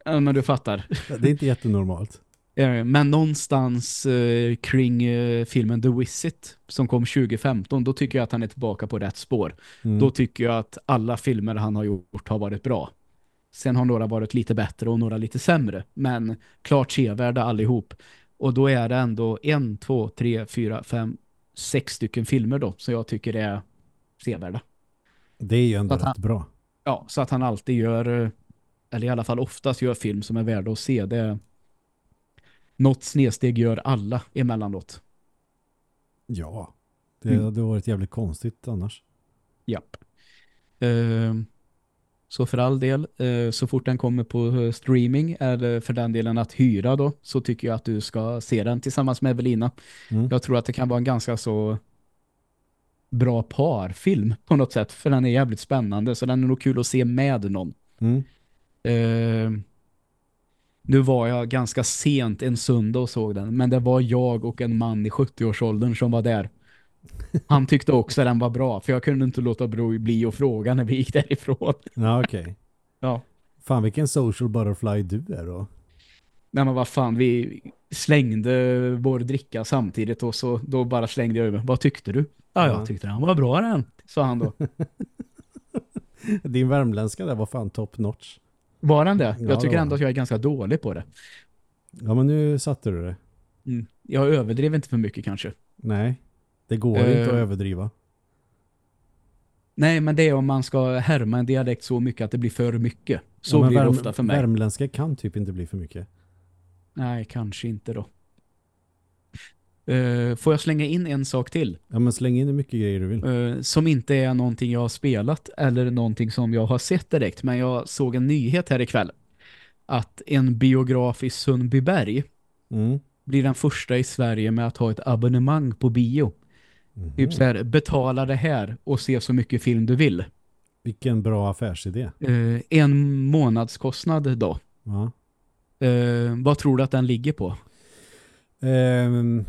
Ja, men du fattar. Det är inte jättenormalt. Eh, Men någonstans eh, kring eh, filmen The Visit som kom 2015, då tycker jag att han är tillbaka på rätt spår. Mm. Då tycker jag att alla filmer han har gjort har varit bra. Sen har några varit lite bättre och några lite sämre. Men klart sevärda allihop. Och då är det ändå en, två, tre, fyra, fem, sex stycken filmer då. Så jag tycker det är sevärda. Det är ju ändå Att han- rätt bra. Ja, så att han alltid gör, eller i alla fall oftast gör film som är värda att se. Det något snedsteg gör alla emellanåt. Ja. Det Mm. hade varit jävligt konstigt annars. Japp. Ehm, så för all del, eh, så fort den kommer på eh, streaming eller för den delen att hyra då, så tycker jag att du ska se den tillsammans med Evelina. Mm. Jag tror att det kan vara en ganska så bra parfilm på något sätt, för den är jävligt spännande, så den är nog kul att se med någon. Mm. Ehm, nu var jag ganska sent en söndag och såg den, men det var jag och en man i 70-årsåldern som var där. Han tyckte också den var bra, för jag kunde inte låta bro bli och fråga när vi gick därifrån. Ja, okej. Ja. Fan, vilken social butterfly du är då. Nej men vad fan, vi slängde vår dricka samtidigt och så då bara slängde jag över. Vad tyckte du? Ja, Ja. jag tyckte den var bra den, sa han då. Din värmländska där var fan top notch. Var den det? Ja, Jag tycker det ändå att jag är ganska dålig på det. Ja, men nu satte du det. Mm. Jag överdrev inte för mycket kanske. Nej, det går Eh. inte att överdriva. Nej, men det är om man ska härma en dialekt så mycket att det blir för mycket. Så Ja, blir det ofta för mig. Värmländska kan typ inte bli för mycket. Nej, kanske inte då. Eh, får jag slänga in en sak till? Ja, men släng in hur mycket grejer du vill. Eh, som inte är någonting jag har spelat eller någonting som jag har sett direkt. Men jag såg en nyhet här ikväll. Att en biograf i Sundbyberg Mm. blir den första i Sverige med att ha ett abonnemang på bio. Mhm. Typ så här, betala det här och se så mycket film du vill. Vilken bra affärsidé. Eh, en månadskostnad då. Ja. Eh, vad tror du att den ligger på? Ehm,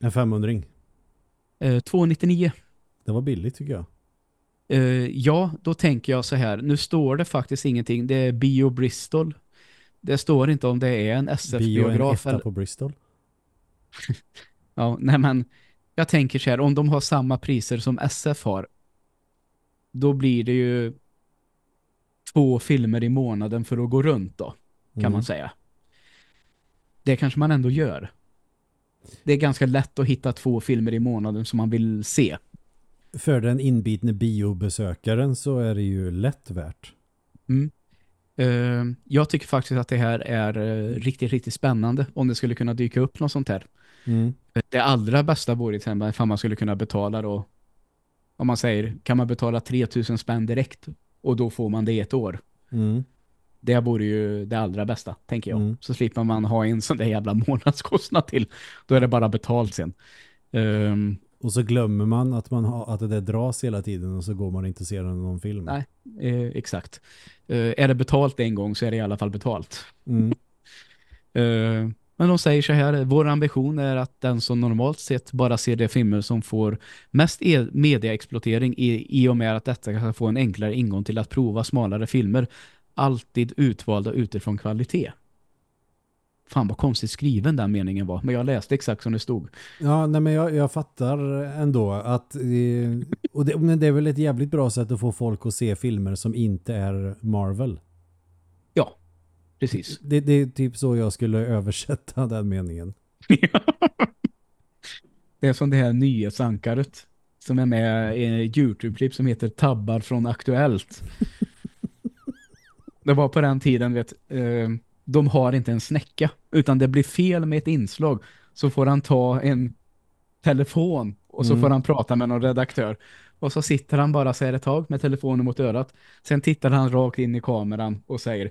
en 500 Eh, 299. Det var billigt tycker jag. Eh, ja, då tänker jag så här. Nu står det faktiskt ingenting. Det är Bio Bristol. Det står inte om det är en Bio en SF-biograf. etta på Bristol. Ja, nej men jag tänker så här. Om de har samma priser som SF har. Då blir det ju två filmer i månaden för att gå runt då. Kan Mm. man säga. Det kanske man ändå gör. Det är ganska lätt att hitta två filmer i månaden som man vill se. För den inbitne biobesökaren så är det ju lätt värt. Mm. Eh, jag tycker faktiskt att det här är eh, riktigt, riktigt spännande om det skulle kunna dyka upp något sånt här. Mm. Det allra bästa vore till exempel ifall man skulle kunna betala då, om man säger, kan man betala 3000 spänn direkt och då får man det i ett år. Mm. Det vore ju det allra bästa, tänker jag. Mm. Så slipper man ha en sån där jävla månadskostnad till. Då är det bara betalt sen. Ehm, Och så glömmer man att, man har, att det där dras hela tiden och så går man inte och ser någon film. Nej. eh, exakt. Eh, är det betalt en gång så är det i alla fall betalt. Mm. Eh, men de säger så här, vår ambition är att den som normalt sett bara ser de filmer som får mest e- mediaexploatering i, i och med att detta kan få en enklare ingång till att prova smalare filmer, alltid utvalda utifrån kvalitet. Fan vad konstigt skriven den meningen var. Men jag läste exakt som det stod. Ja, nej men jag, jag fattar ändå att eh, och det, men det är väl ett jävligt bra sätt att få folk att se filmer som inte är Marvel. Precis. Det, det är typ så jag skulle översätta den meningen. det är som det här nyhetsankaret som är med i en YouTube-klipp som heter Tabbar från Aktuellt. det var på den tiden, vet, eh, de har inte en snäcka utan det blir fel med ett inslag så får han ta en telefon och så Mm. får han prata med någon redaktör. Och så sitter han bara så här ett tag med telefonen mot örat. Sen tittar han rakt in i kameran och säger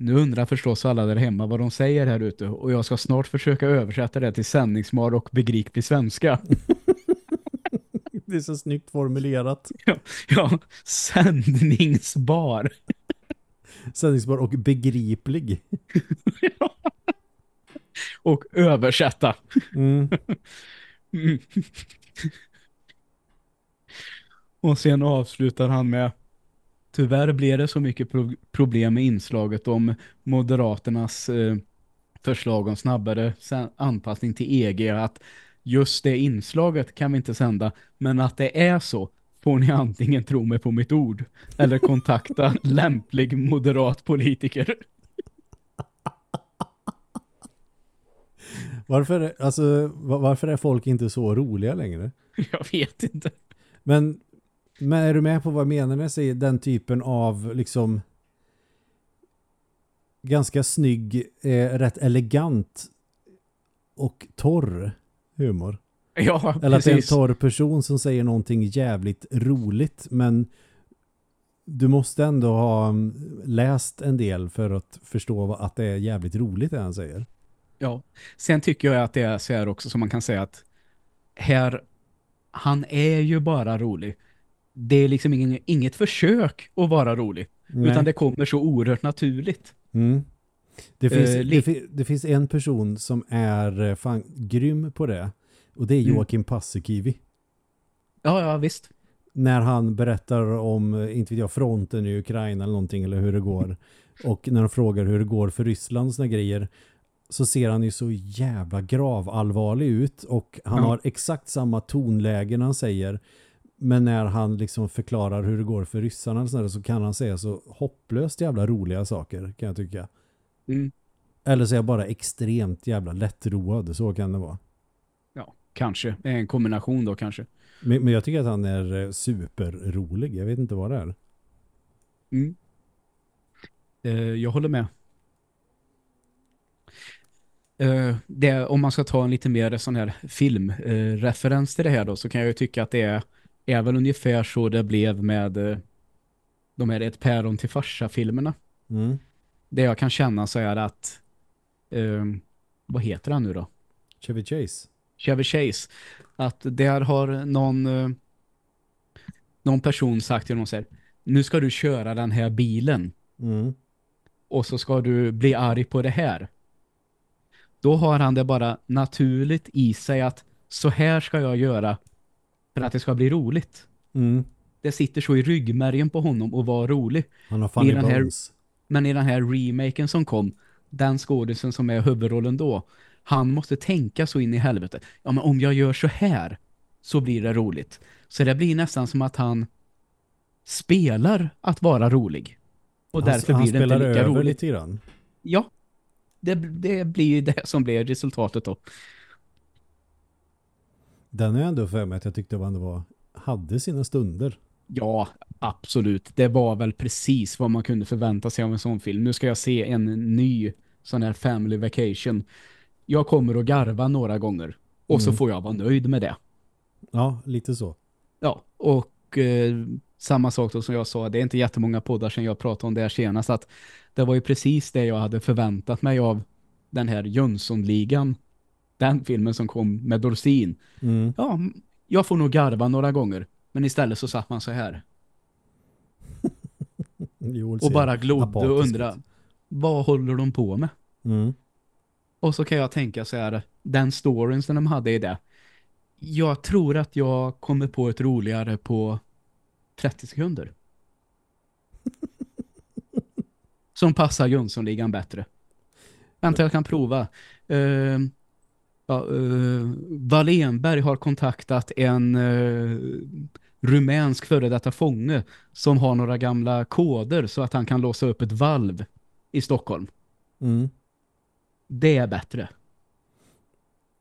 nu undrar förstås alla där hemma vad de säger här ute och jag ska snart försöka översätta det till sändningsbar och begriplig svenska. Det är så snyggt formulerat. ja, sändningsbar. Sändningsbar och begriplig. och översätta. Mm. Mm. och sen avslutar han med Tyvärr blev det så mycket pro problem med inslaget om Moderaternas eh, förslag om snabbare anpassning till EG att just det inslaget kan vi inte sända men att det är så får ni antingen tro mig på mitt ord eller kontakta lämplig moderat politiker. Varför, alltså, va- varför är folk inte så roliga längre? Jag vet inte. Men, men är du med på vad jag menar när jag säger den typen av liksom ganska snygg, eh, rätt elegant och torr humor? Ja, Eller att det är en precis. torr person som säger någonting jävligt roligt men du måste ändå ha mm, läst en del för att förstå att det är jävligt roligt det han säger. Ja. Sen tycker jag att det är så här också som man kan säga att här, han är ju bara rolig. Det är liksom ingen, inget försök att vara rolig. Nej. Utan det kommer så oerhört naturligt. Mm. Det, finns, li- det, det finns en person som är eh, fan grym på det och det är Mm. Joakim Paasikivi. Ja, ja, visst. När han berättar om, eh, inte vet jag, fronten i Ukraina eller någonting eller hur det går. Och när de frågar hur det går för Ryssland och såna grejer så ser han ju så jävla gravallvarlig ut och han Ja. har exakt samma tonläge när han säger men när han liksom förklarar hur det går för ryssarna och sådär, så kan han säga så hopplöst jävla roliga saker kan jag tycka. Mm. Eller så är jag bara extremt jävla lättroad, så kan det vara. Ja, kanske. En kombination då kanske. Men, men jag tycker att han är eh, superrolig, jag vet inte vad det är. Mm. Eh, jag håller med. Eh, det, om man ska ta en lite mer sån här filmreferens eh, referens till det här då så kan jag ju tycka att det är, är väl ungefär så det blev med eh, de här ett päron till farsa-filmerna. Mm. Det jag kan känna så är att eh, vad heter han nu då? Chevy Chase. Chevy Chase. Att där har någon eh, någon person sagt till honom så här, nu ska du köra den här bilen Mm. och så ska du bli arg på det här. Då har han det bara naturligt i sig att så här ska jag göra för att det ska bli roligt. Mm. Det sitter så i ryggmärgen på honom att vara rolig. Han har funny I den här- bones. Men i den här remaken som kom, den skådisen som är huvudrollen då, han måste tänka så in i helvete. Ja, men om jag gör så här så blir det roligt. Så det blir nästan som att han spelar att vara rolig. Och därför han, blir det han inte spelar lika över roligt. lite grann. Ja, det, det blir ju det som blir resultatet då. Den är ändå för mig att jag tyckte det ändå var hade sina stunder. Ja, absolut. Det var väl precis vad man kunde förvänta sig av en sån film. Nu ska jag se en ny sån här family vacation. Jag kommer att garva några gånger. Och så Mm. får jag vara nöjd med det. Ja, lite så. Ja, och eh, samma sak då som jag sa, det är inte jättemånga poddar sedan jag pratade om det här senast, att det var ju precis det jag hade förväntat mig av den här Jönssonligan. Den filmen som kom med Dorsin. Mm. Ja, jag får nog garva några gånger. Men istället så satt man så här. Och bara glodde och undrade, vad håller de på med? Mm. Och så kan jag tänka så här, den storyn som de hade i det. Jag tror att jag kommer på ett roligare på 30 sekunder. Som passar Jönssonligan bättre. Vänta, jag kan prova. Uh, ja, uh, Wallenberg har kontaktat en uh, rumänsk före detta fånge som har några gamla koder så att han kan låsa upp ett valv i Stockholm. Mm. Det är bättre.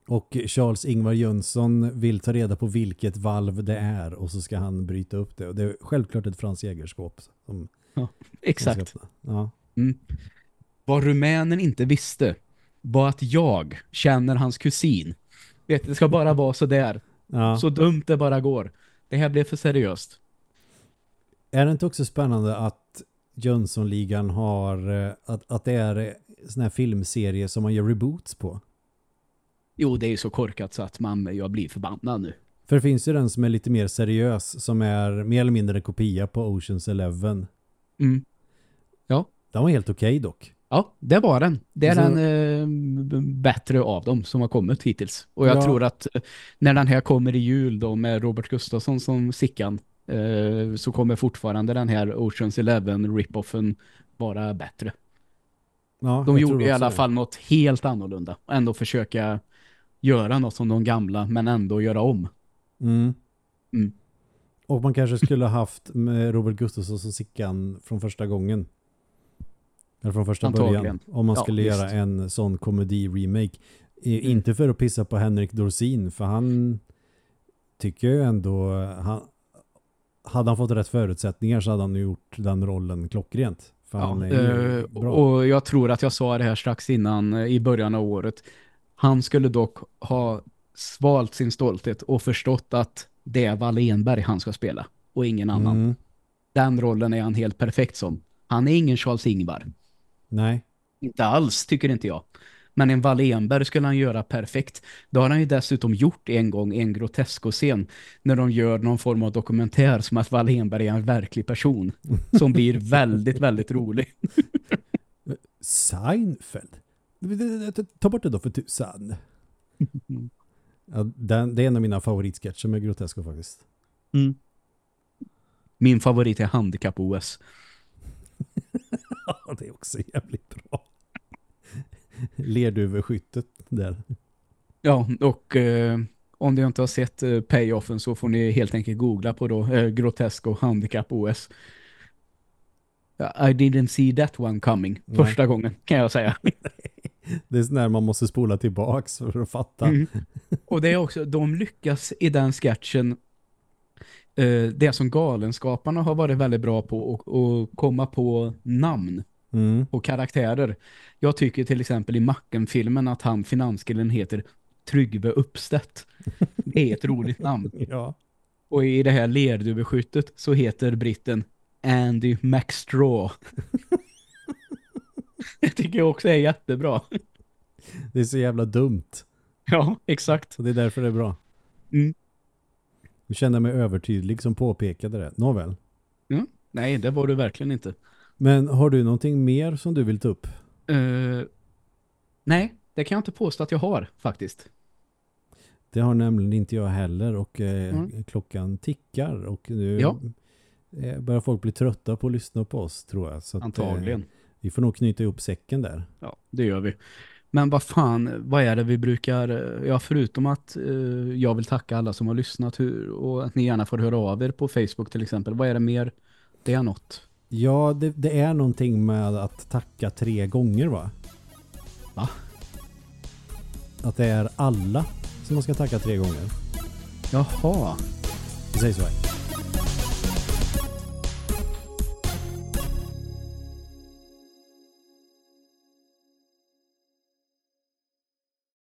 Och Charles Ingvar Jönsson vill ta reda på vilket valv det är och så ska han bryta upp det. Och det är självklart ett Frans Jägerskåp. Som ja, exakt. Ja. Mm. Vad rumänen inte visste var att jag känner hans kusin. Vet, det ska bara vara så där. Ja. Så dumt det bara går. Det här blev för seriöst. Är det inte också spännande att Jönssonligan har eh, att, att det är såna här filmserier som man gör reboots på? Jo, det är ju så korkat så att man, jag blir förbannad nu. För det finns ju den som är lite mer seriös som är mer eller mindre en kopia på Oceans Eleven. Mm. Ja. Den var helt okej okay dock. Ja, det var den. Det är Så- den eh, bättre av dem som har kommit hittills. Och jag Ja. tror att eh, när den här kommer i jul då med Robert Gustafsson som Sickan eh, så kommer fortfarande den här Oceans Eleven rip-offen vara bättre. Ja, De gjorde i alla det. fall något helt annorlunda. Ändå försöka göra något som de gamla men ändå göra om. Mm. Mm. Och man kanske skulle ha haft med Robert Gustafsson som Sickan från första gången. Eller från första Antagligen. början. Om man Ja, skulle visst. göra en sån komedi-remake. Mm. Inte för att pissa på Henrik Dorsin, för han tycker ju ändå... Han, hade han fått rätt förutsättningar så hade han gjort den rollen klockrent. För han är ju eh, bra. och jag tror att jag sa det här strax innan eh, i början av året. Han skulle dock ha svalt sin stolthet och förstått att det är Wallenberg han ska spela och ingen annan. Mm. Den rollen är han helt perfekt som. Han är ingen Charles Ingvar. Nej. Inte alls, tycker inte jag. Men en Wallenberg skulle han göra perfekt. Då har han ju dessutom gjort en gång en grotesko-scen när de gör någon form av dokumentär som att Wallenberg är en verklig person. Som blir väldigt, väldigt rolig. Seinfeld? Ta bort det då för tusan. Ja, den, det är en av mina favoritsketcher med Grotesco faktiskt. Min favorit är Handikapp-OS. Ja, det är också jävligt bra. Lerduveskyttet där. Ja, och eh, om du inte har sett eh, payoffen så får ni helt enkelt googla på då eh, Grotesco Handikapp-OS. Ja, I didn't see that one coming. Nej. Första gången kan jag säga. Det är sån där man måste spola tillbaks för att fatta. Mm. Och det är också, de lyckas i den sketchen eh, det som galenskaparna har varit väldigt bra på och, och komma på namn Mm. och karaktärer. Jag tycker till exempel i Macken-filmen att han finanskillen heter Tryggve Uppstedt. Det är ett roligt namn. Ja. Och i det här lerduveskyttet så heter britten Andy McStraw. det tycker jag också är jättebra. Det är så jävla dumt. Ja, exakt. Så det är därför det är bra. Mm. Jag känner mig övertydlig som påpekade det. Nåväl. Nej, det var du verkligen inte. Men har du någonting mer som du vill ta upp? Eh, nej, det kan jag inte påstå att jag har faktiskt. Det har nämligen inte jag heller och eh, Mm. klockan tickar och nu Ja. eh, börjar folk bli trötta på att lyssna på oss tror jag. Så att, Antagligen. Eh, vi får nog knyta ihop säcken där. Ja, det gör vi. Men vad fan, vad är det vi brukar... Ja, förutom att eh, jag vill tacka alla som har lyssnat hur, och att ni gärna får höra av er på Facebook till exempel. Vad är det mer? Det är något. Ja, det, det är någonting med att tacka tre gånger va? Va? Att det är alla som man ska tacka tre gånger. Jaha. Vi säger så här.